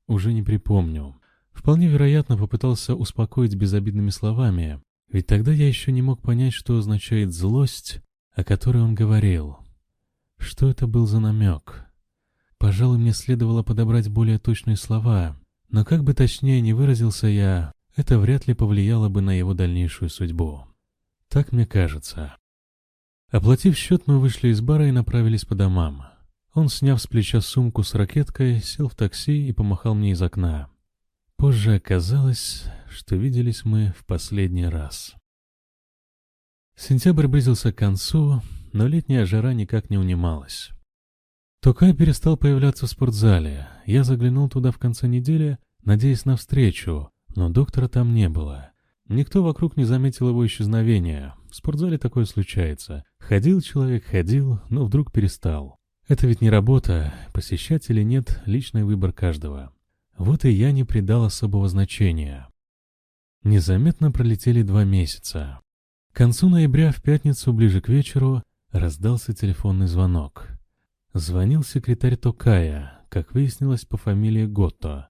[SPEAKER 1] уже не припомню. Вполне вероятно, попытался успокоить безобидными словами, ведь тогда я еще не мог понять, что означает злость, о которой он говорил. Что это был за намек? Пожалуй, мне следовало подобрать более точные слова, но как бы точнее не выразился я, это вряд ли повлияло бы на его дальнейшую судьбу. Так мне кажется. Оплатив счет, мы вышли из бара и направились по домам. Он, сняв с плеча сумку с ракеткой, сел в такси и помахал мне из окна. Позже оказалось, что виделись мы в последний раз. Сентябрь близился к концу, но летняя жара никак не унималась. Токай перестал появляться в спортзале. Я заглянул туда в конце недели, надеясь на встречу, но доктора там не было. Никто вокруг не заметил его исчезновения. В спортзале такое случается. Ходил человек, ходил, но вдруг перестал. Это ведь не работа, посещать или нет — личный выбор каждого. Вот и я не придал особого значения. Незаметно пролетели два месяца. Концу ноября в пятницу, ближе к вечеру, раздался телефонный звонок. Звонил секретарь Токая, как выяснилось по фамилии Готто.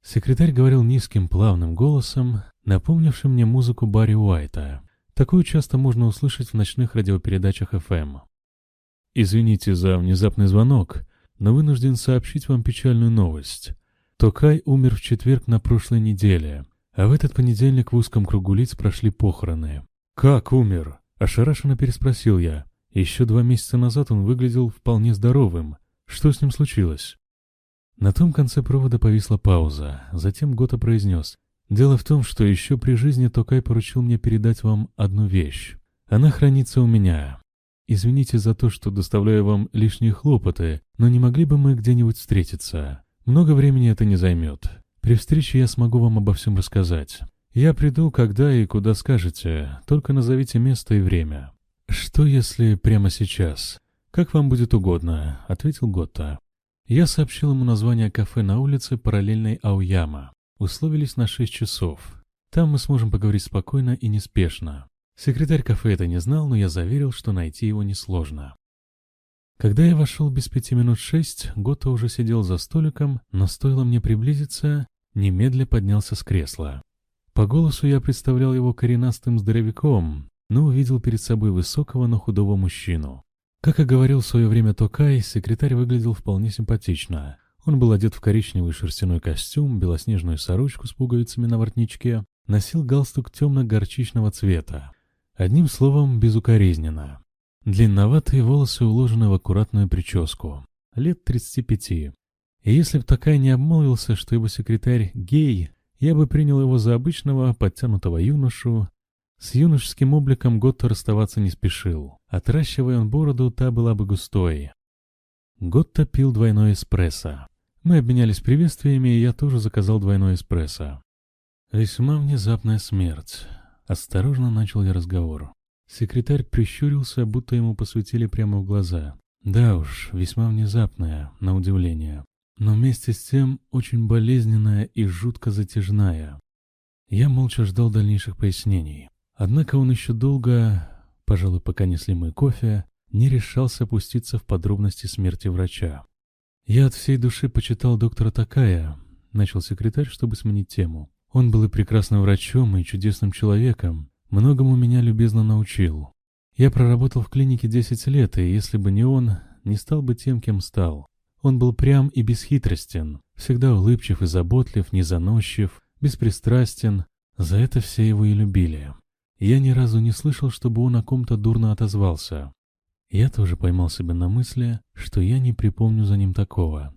[SPEAKER 1] Секретарь говорил низким плавным голосом, напомнившим мне музыку Барри Уайта. Такую часто можно услышать в ночных радиопередачах FM. «Извините за внезапный звонок, но вынужден сообщить вам печальную новость. Токай умер в четверг на прошлой неделе, а в этот понедельник в узком кругу лиц прошли похороны». «Как умер?» — ошарашенно переспросил я. Еще два месяца назад он выглядел вполне здоровым. Что с ним случилось? На том конце провода повисла пауза. Затем Гота произнес. «Дело в том, что еще при жизни Токай поручил мне передать вам одну вещь. Она хранится у меня. Извините за то, что доставляю вам лишние хлопоты, но не могли бы мы где-нибудь встретиться? Много времени это не займет. При встрече я смогу вам обо всем рассказать. Я приду, когда и куда скажете, только назовите место и время. Что если прямо сейчас? Как вам будет угодно, ответил Готта. Я сообщил ему название кафе на улице параллельной Ауяма. Условились на шесть часов. Там мы сможем поговорить спокойно и неспешно. Секретарь кафе это не знал, но я заверил, что найти его несложно. Когда я вошел без пяти минут шесть, Готто уже сидел за столиком, но стоило мне приблизиться, немедля поднялся с кресла. По голосу я представлял его коренастым здоровяком, но увидел перед собой высокого, но худого мужчину. Как и говорил в свое время Токай, секретарь выглядел вполне симпатично. Он был одет в коричневый шерстяной костюм, белоснежную сорочку с пуговицами на воротничке, носил галстук темно-горчичного цвета. Одним словом, безукоризненно. Длинноватые волосы уложены в аккуратную прическу. Лет 35. И если б такая не обмолвился, что его секретарь гей, я бы принял его за обычного, подтянутого юношу. С юношеским обликом Готто расставаться не спешил. Отращивая он бороду, та была бы густой. Готто пил двойной эспрессо. Мы обменялись приветствиями, и я тоже заказал двойной эспрессо. Весьма внезапная смерть. Осторожно начал я разговор. Секретарь прищурился, будто ему посветили прямо в глаза. Да уж, весьма внезапная, на удивление. Но вместе с тем очень болезненная и жутко затяжная. Я молча ждал дальнейших пояснений. Однако он еще долго, пожалуй, пока несли мой кофе, не решался опуститься в подробности смерти врача. «Я от всей души почитал доктора Такая», — начал секретарь, чтобы сменить тему. «Он был и прекрасным врачом, и чудесным человеком, Многому меня любезно научил. Я проработал в клинике 10 лет, и если бы не он, не стал бы тем, кем стал. Он был прям и бесхитростен, всегда улыбчив и заботлив, не заносчив, беспристрастен. За это все его и любили. Я ни разу не слышал, чтобы он о ком-то дурно отозвался. Я тоже поймал себя на мысли, что я не припомню за ним такого.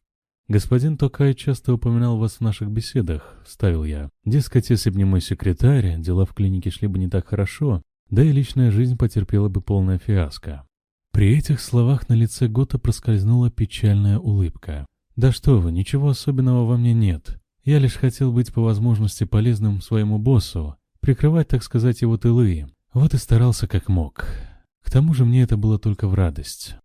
[SPEAKER 1] «Господин Токай часто упоминал вас в наших беседах», — ставил я. «Дескать, если бы не мой секретарь, дела в клинике шли бы не так хорошо, да и личная жизнь потерпела бы полное фиаско». При этих словах на лице Гота проскользнула печальная улыбка. «Да что вы, ничего особенного во мне нет. Я лишь хотел быть по возможности полезным своему боссу, прикрывать, так сказать, его тылы. Вот и старался как мог. К тому же мне это было только в радость.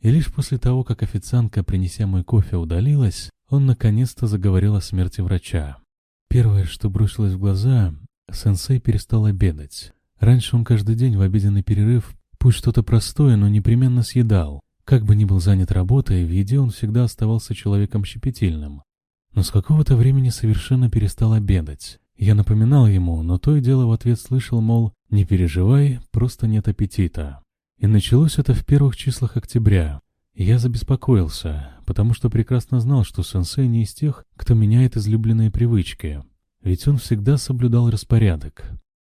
[SPEAKER 1] И лишь после того, как официантка, принеся мой кофе, удалилась, он наконец-то заговорил о смерти врача. Первое, что бросилось в глаза, сенсей перестал обедать. Раньше он каждый день в обеденный перерыв, пусть что-то простое, но непременно съедал. Как бы ни был занят работой, в еде он всегда оставался человеком щепетильным. Но с какого-то времени совершенно перестал обедать. Я напоминал ему, но то и дело в ответ слышал, мол, «Не переживай, просто нет аппетита». И началось это в первых числах октября. Я забеспокоился, потому что прекрасно знал, что сенсей не из тех, кто меняет излюбленные привычки. Ведь он всегда соблюдал распорядок.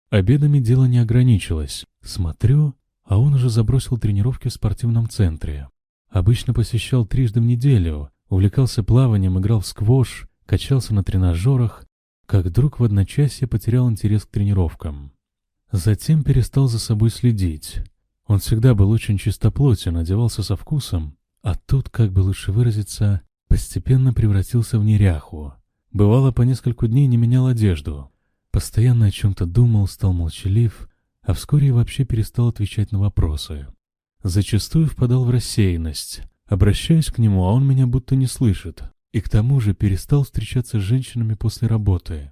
[SPEAKER 1] Обедами дело не ограничилось. Смотрю, а он уже забросил тренировки в спортивном центре. Обычно посещал трижды в неделю, увлекался плаванием, играл в сквош, качался на тренажерах, как вдруг в одночасье потерял интерес к тренировкам. Затем перестал за собой следить. Он всегда был очень чистоплотен, одевался со вкусом, а тут, как бы лучше выразиться, постепенно превратился в неряху. Бывало, по нескольку дней не менял одежду. Постоянно о чем-то думал, стал молчалив, а вскоре вообще перестал отвечать на вопросы. Зачастую впадал в рассеянность. Обращаюсь к нему, а он меня будто не слышит. И к тому же перестал встречаться с женщинами после работы.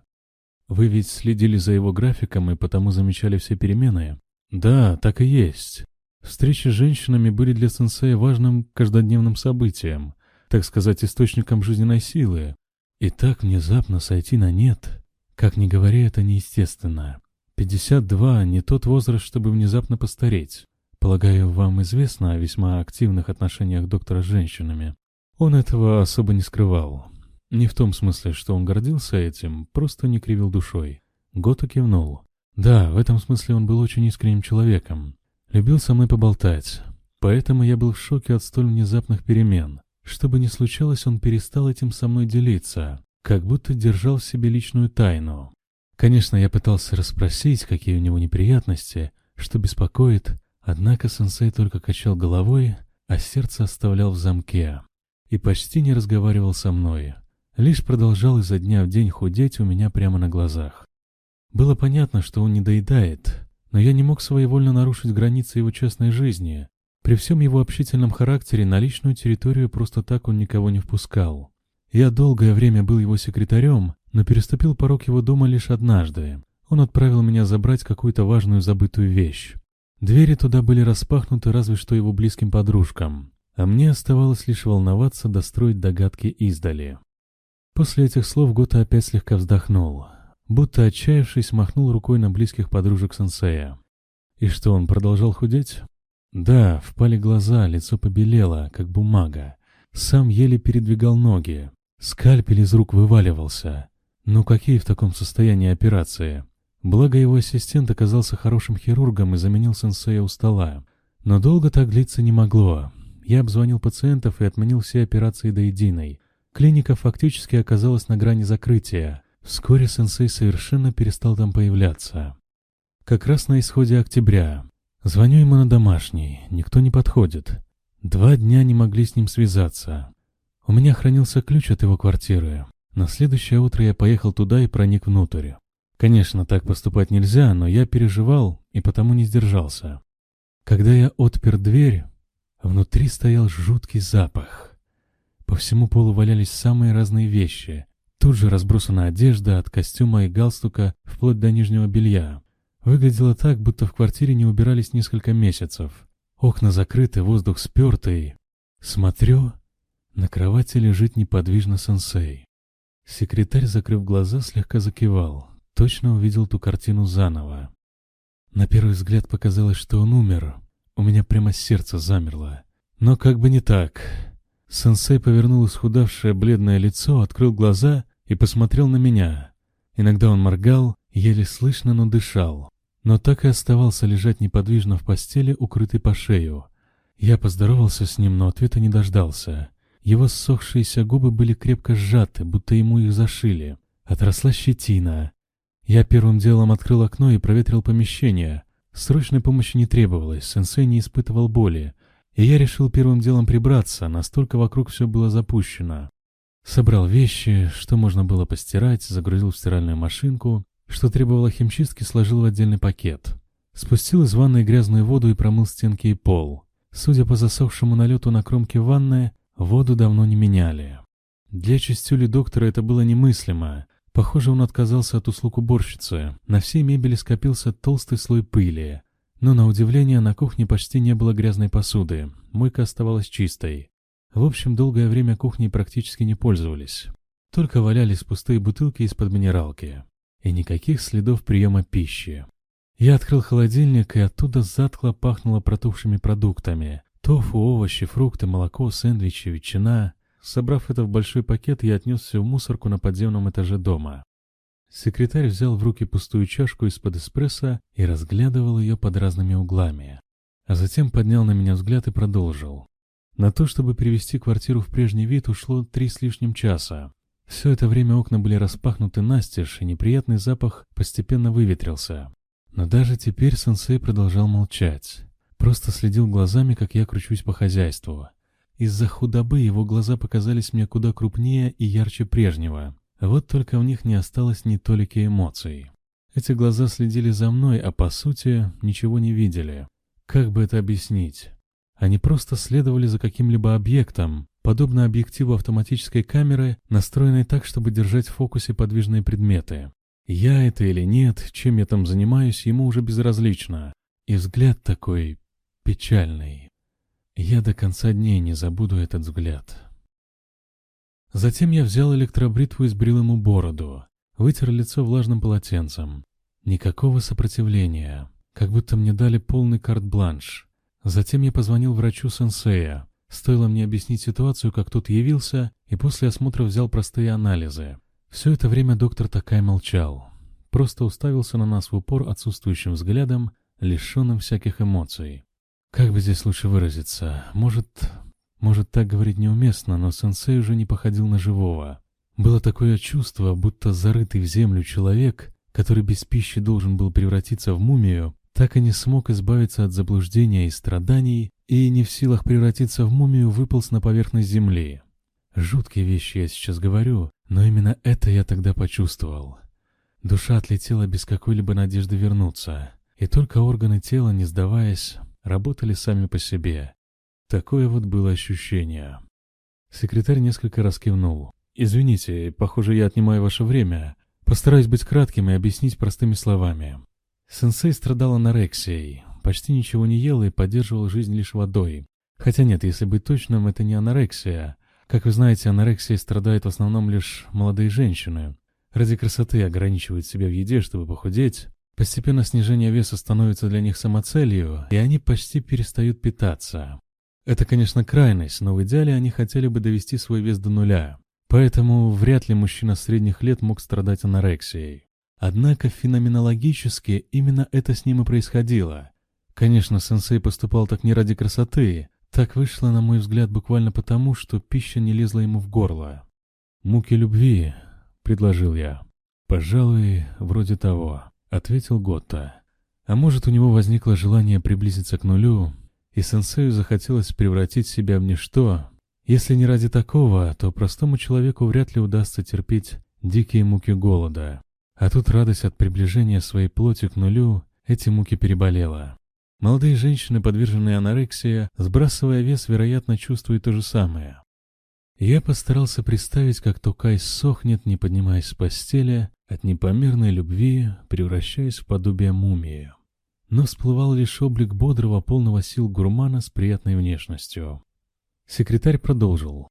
[SPEAKER 1] Вы ведь следили за его графиком и потому замечали все перемены? Да, так и есть. Встречи с женщинами были для сенсея важным каждодневным событием, так сказать, источником жизненной силы. И так внезапно сойти на нет, как ни говори, это неестественно. 52 — не тот возраст, чтобы внезапно постареть. Полагаю, вам известно о весьма активных отношениях доктора с женщинами. Он этого особо не скрывал. Не в том смысле, что он гордился этим, просто не кривил душой. Гота кивнул. Да, в этом смысле он был очень искренним человеком. Любил со мной поболтать. Поэтому я был в шоке от столь внезапных перемен. Что бы ни случалось, он перестал этим со мной делиться, как будто держал в себе личную тайну. Конечно, я пытался расспросить, какие у него неприятности, что беспокоит, однако сенсей только качал головой, а сердце оставлял в замке и почти не разговаривал со мной. лишь продолжал изо дня в день худеть у меня прямо на глазах. Было понятно, что он не доедает, но я не мог своевольно нарушить границы его частной жизни. При всем его общительном характере на личную территорию просто так он никого не впускал. Я долгое время был его секретарем, но переступил порог его дома лишь однажды. Он отправил меня забрать какую-то важную забытую вещь. Двери туда были распахнуты разве что его близким подружкам, а мне оставалось лишь волноваться, достроить догадки издали. После этих слов Гота опять слегка вздохнул, будто отчаявшись, махнул рукой на близких подружек сенсея. И что, он продолжал худеть? Да, впали глаза, лицо побелело, как бумага. Сам еле передвигал ноги. Скальпель из рук вываливался. Ну какие в таком состоянии операции? Благо его ассистент оказался хорошим хирургом и заменил сенсея у стола. Но долго так длиться не могло. Я обзвонил пациентов и отменил все операции до единой. Клиника фактически оказалась на грани закрытия. Вскоре сенсей совершенно перестал там появляться. Как раз на исходе октября. Звоню ему на домашний, никто не подходит. Два дня не могли с ним связаться. У меня хранился ключ от его квартиры. На следующее утро я поехал туда и проник внутрь. Конечно, так поступать нельзя, но я переживал и потому не сдержался. Когда я отпер дверь, внутри стоял жуткий запах. По всему полу валялись самые разные вещи. Тут же разбросана одежда от костюма и галстука вплоть до нижнего белья. Выглядело так, будто в квартире не убирались несколько месяцев. Окна закрыты, воздух спертый. Смотрю, на кровати лежит неподвижно сенсей. Секретарь, закрыв глаза, слегка закивал. Точно увидел ту картину заново. На первый взгляд показалось, что он умер. У меня прямо сердце замерло. Но как бы не так. Сенсей повернул исхудавшее бледное лицо, открыл глаза и посмотрел на меня. Иногда он моргал, еле слышно, но дышал. Но так и оставался лежать неподвижно в постели, укрытый по шею. Я поздоровался с ним, но ответа не дождался. Его ссохшиеся губы были крепко сжаты, будто ему их зашили. Отросла щетина. Я первым делом открыл окно и проветрил помещение. Срочной помощи не требовалось, сенсей не испытывал боли. И я решил первым делом прибраться, настолько вокруг все было запущено. Собрал вещи, что можно было постирать, загрузил в стиральную машинку, что требовало химчистки, сложил в отдельный пакет. Спустил из ванной грязную воду и промыл стенки и пол. Судя по засохшему налету на кромке ванны, Воду давно не меняли. Для чистюли доктора это было немыслимо. Похоже, он отказался от услуг уборщицы. На всей мебели скопился толстый слой пыли. Но, на удивление, на кухне почти не было грязной посуды. Мойка оставалась чистой. В общем, долгое время кухней практически не пользовались. Только валялись пустые бутылки из-под минералки. И никаких следов приема пищи. Я открыл холодильник, и оттуда затхло пахнуло протухшими продуктами. Тофу, овощи, фрукты, молоко, сэндвичи, ветчина. Собрав это в большой пакет, я отнес все в мусорку на подземном этаже дома. Секретарь взял в руки пустую чашку из-под эспрессо и разглядывал ее под разными углами. А затем поднял на меня взгляд и продолжил. На то, чтобы привести квартиру в прежний вид, ушло три с лишним часа. Все это время окна были распахнуты настежь, и неприятный запах постепенно выветрился. Но даже теперь сенсей продолжал молчать. Просто следил глазами, как я кручусь по хозяйству. Из-за худобы его глаза показались мне куда крупнее и ярче прежнего. Вот только в них не осталось ни толики эмоций. Эти глаза следили за мной, а по сути ничего не видели. Как бы это объяснить? Они просто следовали за каким-либо объектом, подобно объективу автоматической камеры, настроенной так, чтобы держать в фокусе подвижные предметы. Я это или нет, чем я там занимаюсь, ему уже безразлично. И взгляд такой печальный. Я до конца дней не забуду этот взгляд. Затем я взял электробритву и сбрил ему бороду, вытер лицо влажным полотенцем. Никакого сопротивления, как будто мне дали полный карт-бланш. Затем я позвонил врачу сенсея. Стоило мне объяснить ситуацию, как тот явился, и после осмотра взял простые анализы. Все это время доктор Такай молчал. Просто уставился на нас в упор отсутствующим взглядом, лишенным всяких эмоций. Как бы здесь лучше выразиться? Может, может так говорить неуместно, но сенсей уже не походил на живого. Было такое чувство, будто зарытый в землю человек, который без пищи должен был превратиться в мумию, так и не смог избавиться от заблуждения и страданий, и не в силах превратиться в мумию выполз на поверхность земли. Жуткие вещи я сейчас говорю, Но именно это я тогда почувствовал. Душа отлетела без какой-либо надежды вернуться, и только органы тела, не сдаваясь, работали сами по себе. Такое вот было ощущение. Секретарь несколько раз кивнул. «Извините, похоже, я отнимаю ваше время. Постараюсь быть кратким и объяснить простыми словами. Сенсей страдал анорексией, почти ничего не ел и поддерживал жизнь лишь водой. Хотя нет, если быть точным, это не анорексия. Как вы знаете, анорексией страдают в основном лишь молодые женщины. Ради красоты ограничивают себя в еде, чтобы похудеть. Постепенно снижение веса становится для них самоцелью, и они почти перестают питаться. Это, конечно, крайность, но в идеале они хотели бы довести свой вес до нуля. Поэтому вряд ли мужчина средних лет мог страдать анорексией. Однако феноменологически именно это с ним и происходило. Конечно, сенсей поступал так не ради красоты. Так вышло, на мой взгляд, буквально потому, что пища не лезла ему в горло. «Муки любви», — предложил я. «Пожалуй, вроде того», — ответил Готта. А может, у него возникло желание приблизиться к нулю, и сенсею захотелось превратить себя в ничто. Если не ради такого, то простому человеку вряд ли удастся терпеть дикие муки голода. А тут радость от приближения своей плоти к нулю эти муки переболела. Молодые женщины, подверженные анорексии, сбрасывая вес, вероятно, чувствуют то же самое. Я постарался представить, как Токай сохнет, не поднимаясь с постели, от непомерной любви, превращаясь в подобие мумии. Но всплывал лишь облик бодрого, полного сил гурмана с приятной внешностью. Секретарь продолжил.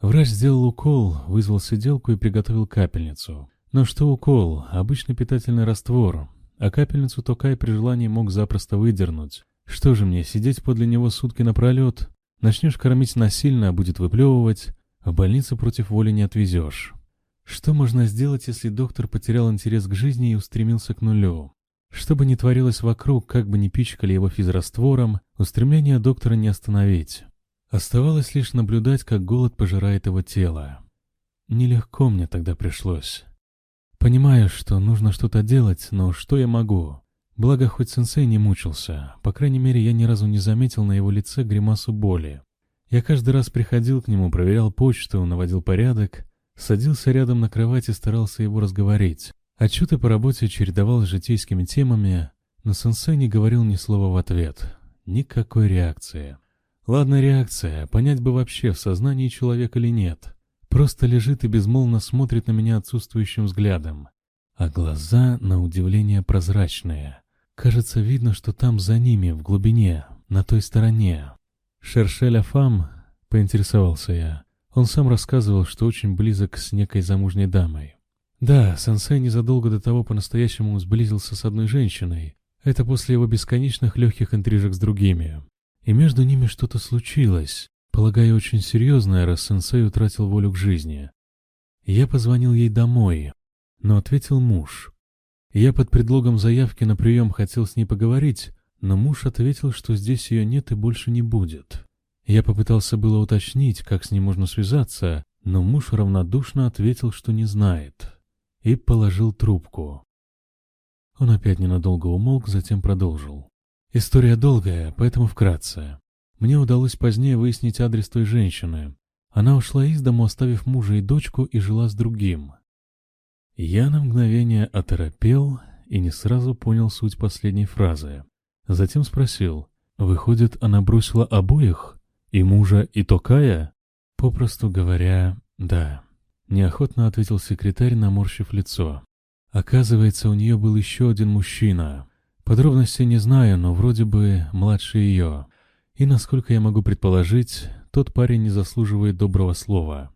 [SPEAKER 1] Врач сделал укол, вызвал сиделку и приготовил капельницу. Но что укол? Обычный питательный раствор. А капельницу Токай при желании мог запросто выдернуть. Что же мне, сидеть подле него сутки напролет? Начнешь кормить насильно, а будет выплевывать. В больницу против воли не отвезешь. Что можно сделать, если доктор потерял интерес к жизни и устремился к нулю? Что бы ни творилось вокруг, как бы ни пичкали его физраствором, устремление доктора не остановить. Оставалось лишь наблюдать, как голод пожирает его тело. Нелегко мне тогда пришлось. Понимаю, что нужно что-то делать, но что я могу? Благо, хоть сенсей не мучился. По крайней мере, я ни разу не заметил на его лице гримасу боли. Я каждый раз приходил к нему, проверял почту, наводил порядок, садился рядом на кровать и старался его разговорить. Отчеты по работе чередовал с житейскими темами, но сенсей не говорил ни слова в ответ. Никакой реакции. Ладно, реакция, понять бы вообще, в сознании человек или нет. Просто лежит и безмолвно смотрит на меня отсутствующим взглядом. А глаза, на удивление, прозрачные. Кажется, видно, что там за ними, в глубине, на той стороне. «Шершеля Фам?» — поинтересовался я. Он сам рассказывал, что очень близок с некой замужней дамой. Да, сенсей незадолго до того по-настоящему сблизился с одной женщиной. Это после его бесконечных легких интрижек с другими. И между ними что-то случилось. Полагаю, очень серьезное, раз сенсей утратил волю к жизни. Я позвонил ей домой, но ответил муж. Я под предлогом заявки на прием хотел с ней поговорить, но муж ответил, что здесь ее нет и больше не будет. Я попытался было уточнить, как с ней можно связаться, но муж равнодушно ответил, что не знает, и положил трубку. Он опять ненадолго умолк, затем продолжил. История долгая, поэтому вкратце. Мне удалось позднее выяснить адрес той женщины. Она ушла из дому, оставив мужа и дочку, и жила с другим. Я на мгновение оторопел и не сразу понял суть последней фразы. Затем спросил, выходит, она бросила обоих? И мужа, и Токая? Попросту говоря, да. Неохотно ответил секретарь, наморщив лицо. Оказывается, у нее был еще один мужчина. Подробностей не знаю, но вроде бы младше ее. И, насколько я могу предположить, тот парень не заслуживает доброго слова.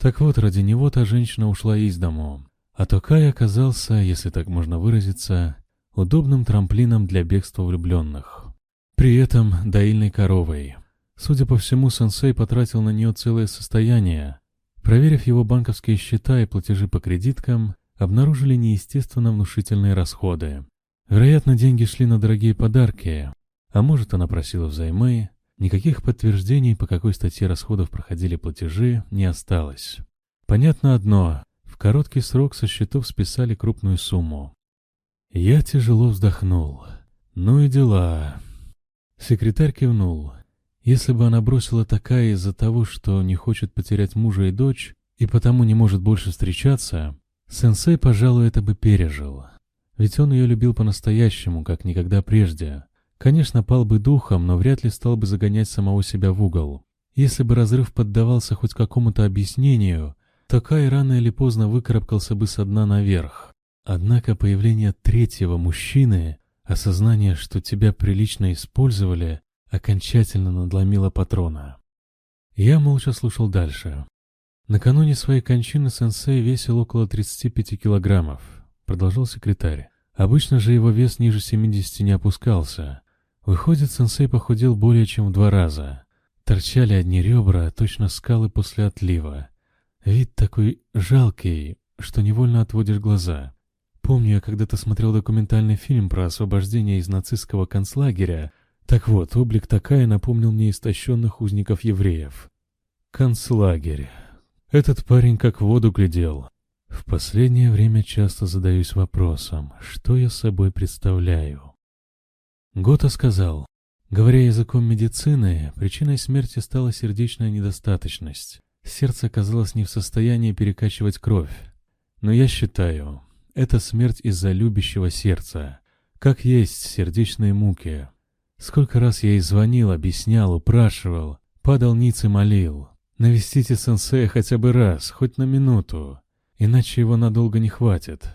[SPEAKER 1] Так вот, ради него та женщина ушла из дому. А Токай оказался, если так можно выразиться, удобным трамплином для бегства влюбленных. При этом доильной коровой. Судя по всему, сенсей потратил на нее целое состояние. Проверив его банковские счета и платежи по кредиткам, обнаружили неестественно внушительные расходы. Вероятно, деньги шли на дорогие подарки, а может, она просила взаймы. Никаких подтверждений, по какой статье расходов проходили платежи, не осталось. Понятно одно. В короткий срок со счетов списали крупную сумму. Я тяжело вздохнул. Ну и дела. Секретарь кивнул. Если бы она бросила такая из-за того, что не хочет потерять мужа и дочь, и потому не может больше встречаться, сенсей, пожалуй, это бы пережил. Ведь он ее любил по-настоящему, как никогда прежде. Конечно, пал бы духом, но вряд ли стал бы загонять самого себя в угол. Если бы разрыв поддавался хоть какому-то объяснению, то Кай рано или поздно выкарабкался бы со дна наверх. Однако появление третьего мужчины, осознание, что тебя прилично использовали, окончательно надломило патрона. Я молча слушал дальше. Накануне своей кончины сенсей весил около 35 килограммов, продолжал секретарь. Обычно же его вес ниже 70 не опускался. Выходит, сенсей похудел более чем в два раза. Торчали одни ребра, точно скалы после отлива. Вид такой жалкий, что невольно отводишь глаза. Помню, я когда-то смотрел документальный фильм про освобождение из нацистского концлагеря. Так вот, облик такая напомнил мне истощенных узников евреев. Концлагерь. Этот парень как в воду глядел. В последнее время часто задаюсь вопросом, что я собой представляю. Гота сказал, говоря языком медицины, причиной смерти стала сердечная недостаточность. Сердце оказалось не в состоянии перекачивать кровь. Но я считаю, это смерть из-за любящего сердца. Как есть сердечные муки. Сколько раз я ей звонил, объяснял, упрашивал, падал ниц и молил. Навестите сенсея хотя бы раз, хоть на минуту, иначе его надолго не хватит.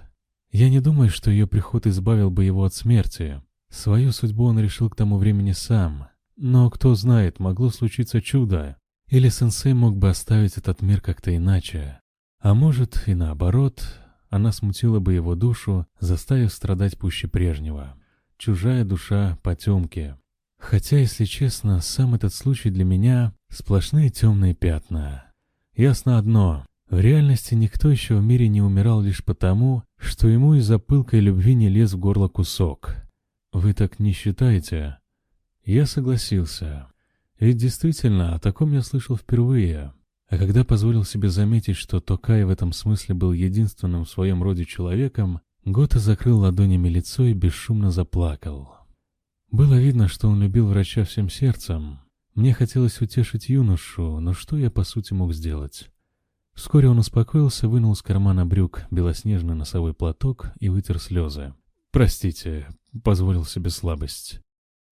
[SPEAKER 1] Я не думаю, что ее приход избавил бы его от смерти. Свою судьбу он решил к тому времени сам. Но кто знает, могло случиться чудо. Или сенсей мог бы оставить этот мир как-то иначе. А может и наоборот, она смутила бы его душу, заставив страдать пуще прежнего. Чужая душа потемки. Хотя, если честно, сам этот случай для меня — сплошные темные пятна. Ясно одно — в реальности никто еще в мире не умирал лишь потому, что ему из-за пылкой любви не лез в горло кусок. Вы так не считаете? Я согласился. Ведь действительно, о таком я слышал впервые. А когда позволил себе заметить, что Токай в этом смысле был единственным в своем роде человеком, Гота закрыл ладонями лицо и бесшумно заплакал. Было видно, что он любил врача всем сердцем. Мне хотелось утешить юношу, но что я по сути мог сделать? Вскоре он успокоился, вынул из кармана брюк белоснежный носовой платок и вытер слезы. «Простите, позволил себе слабость.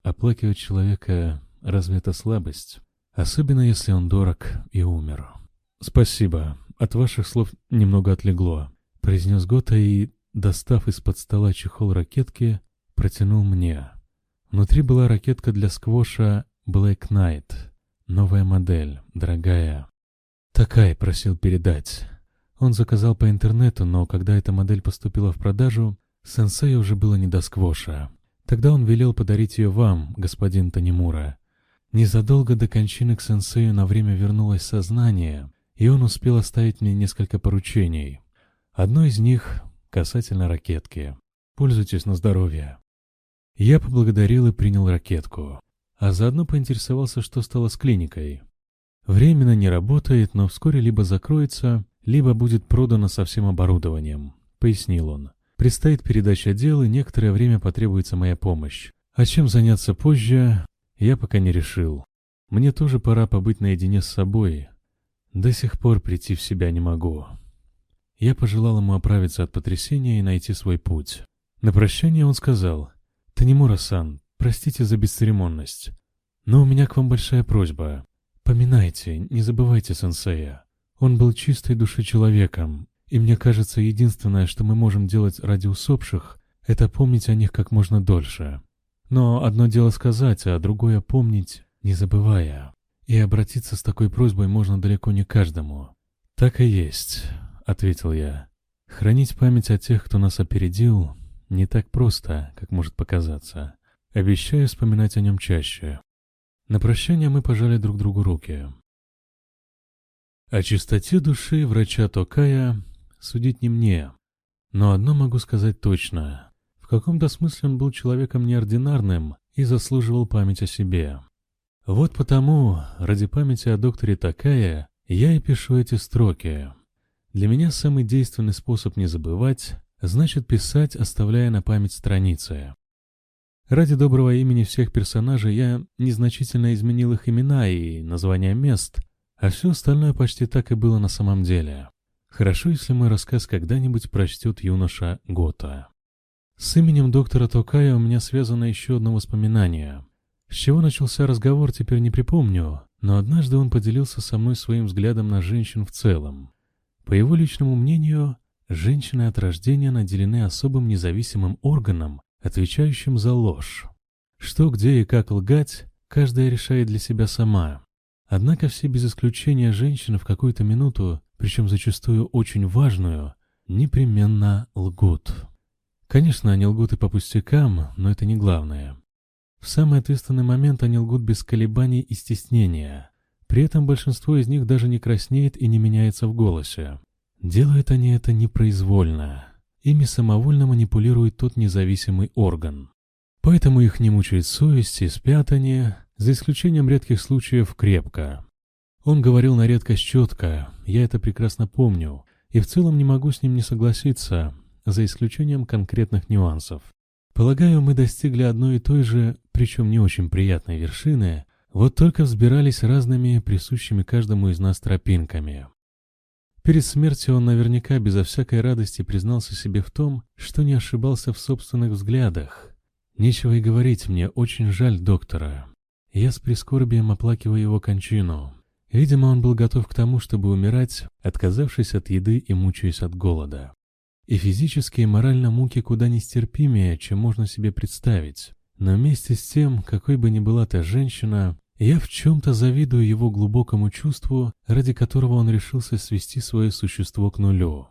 [SPEAKER 1] Оплакивать человека — разве это слабость? Особенно, если он дорог и умер. «Спасибо. От ваших слов немного отлегло», — произнес Гота и, достав из-под стола чехол ракетки, протянул мне. Внутри была ракетка для сквоша Black Knight. Новая модель, дорогая. Такай просил передать. Он заказал по интернету, но когда эта модель поступила в продажу, Сенсей уже было не до сквоша. Тогда он велел подарить ее вам, господин Танимура. Незадолго до кончины к сенсею на время вернулось сознание, и он успел оставить мне несколько поручений. Одно из них касательно ракетки. Пользуйтесь на здоровье. Я поблагодарил и принял ракетку, а заодно поинтересовался, что стало с клиникой. Временно не работает, но вскоре либо закроется, либо будет продано со всем оборудованием, пояснил он. Предстоит передача дел, и некоторое время потребуется моя помощь. А чем заняться позже, я пока не решил. Мне тоже пора побыть наедине с собой. До сих пор прийти в себя не могу. Я пожелал ему оправиться от потрясения и найти свой путь. На прощание он сказал, «Танимура-сан, простите за бесцеремонность, но у меня к вам большая просьба. Поминайте, не забывайте сенсея. Он был чистой души человеком, и мне кажется, единственное, что мы можем делать ради усопших, это помнить о них как можно дольше. Но одно дело сказать, а другое помнить, не забывая. И обратиться с такой просьбой можно далеко не каждому. «Так и есть», — ответил я. «Хранить память о тех, кто нас опередил, не так просто, как может показаться. Обещаю вспоминать о нем чаще». На прощание мы пожали друг другу руки. О чистоте души врача Токая судить не мне. Но одно могу сказать точно. В каком-то смысле он был человеком неординарным и заслуживал память о себе. Вот потому, ради памяти о докторе Такая, я и пишу эти строки. Для меня самый действенный способ не забывать, значит писать, оставляя на память страницы. Ради доброго имени всех персонажей я незначительно изменил их имена и названия мест, А все остальное почти так и было на самом деле. Хорошо, если мой рассказ когда-нибудь прочтет юноша Гота. С именем доктора Токая у меня связано еще одно воспоминание. С чего начался разговор, теперь не припомню, но однажды он поделился со мной своим взглядом на женщин в целом. По его личному мнению, женщины от рождения наделены особым независимым органом, отвечающим за ложь. Что, где и как лгать, каждая решает для себя сама. Однако все без исключения женщины в какую-то минуту, причем зачастую очень важную, непременно лгут. Конечно, они лгут и по пустякам, но это не главное. В самый ответственный момент они лгут без колебаний и стеснения. При этом большинство из них даже не краснеет и не меняется в голосе. Делают они это непроизвольно. Ими самовольно манипулирует тот независимый орган. Поэтому их не мучает совесть и спят они, за исключением редких случаев, крепко. Он говорил на редкость четко, я это прекрасно помню, и в целом не могу с ним не согласиться, за исключением конкретных нюансов. Полагаю, мы достигли одной и той же, причем не очень приятной вершины, вот только взбирались разными, присущими каждому из нас тропинками. Перед смертью он наверняка безо всякой радости признался себе в том, что не ошибался в собственных взглядах. Нечего и говорить, мне очень жаль доктора. Я с прискорбием оплакиваю его кончину. Видимо, он был готов к тому, чтобы умирать, отказавшись от еды и мучаясь от голода. И физически и морально муки куда нестерпимее, чем можно себе представить. Но вместе с тем, какой бы ни была та женщина, я в чем-то завидую его глубокому чувству, ради которого он решился свести свое существо к нулю.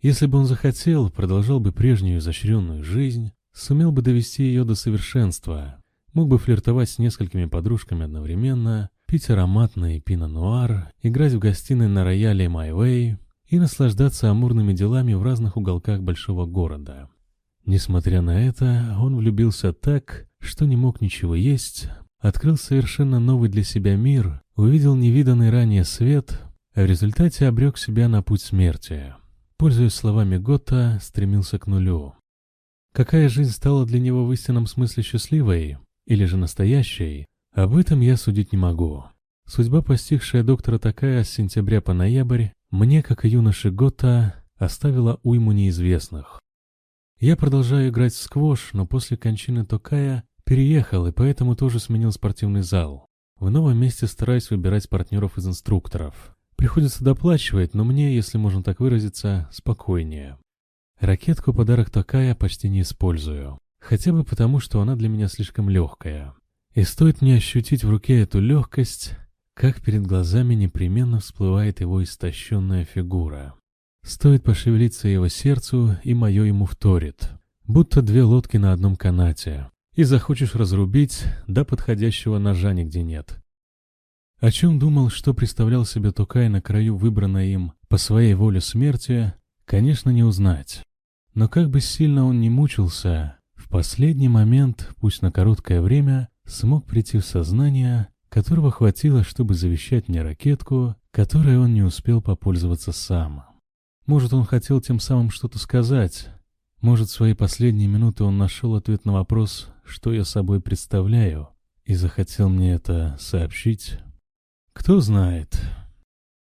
[SPEAKER 1] Если бы он захотел, продолжал бы прежнюю изощренную жизнь, сумел бы довести ее до совершенства, Мог бы флиртовать с несколькими подружками одновременно, пить ароматный пино-нуар, играть в гостиной на рояле Way и наслаждаться амурными делами в разных уголках большого города. Несмотря на это, он влюбился так, что не мог ничего есть, открыл совершенно новый для себя мир, увидел невиданный ранее свет, а в результате обрек себя на путь смерти. Пользуясь словами Готта, стремился к нулю. Какая жизнь стала для него в истинном смысле счастливой, или же настоящей, об этом я судить не могу. Судьба, постигшая доктора такая с сентября по ноябрь, мне, как и юноше Гота, оставила уйму неизвестных. Я продолжаю играть в сквош, но после кончины Токая переехал и поэтому тоже сменил спортивный зал. В новом месте стараюсь выбирать партнеров из инструкторов. Приходится доплачивать, но мне, если можно так выразиться, спокойнее. Ракетку подарок Токая почти не использую. Хотя бы потому, что она для меня слишком легкая. И стоит мне ощутить в руке эту легкость, как перед глазами непременно всплывает его истощенная фигура. Стоит пошевелиться его сердцу, и мое ему вторит. Будто две лодки на одном канате. И захочешь разрубить, да подходящего ножа нигде нет. О чем думал, что представлял себе Тукай на краю выбранной им по своей воле смерти, конечно, не узнать. Но как бы сильно он ни мучился, в последний момент, пусть на короткое время, смог прийти в сознание, которого хватило, чтобы завещать мне ракетку, которой он не успел попользоваться сам. Может, он хотел тем самым что-то сказать. Может, в свои последние минуты он нашел ответ на вопрос, что я собой представляю, и захотел мне это сообщить. Кто знает.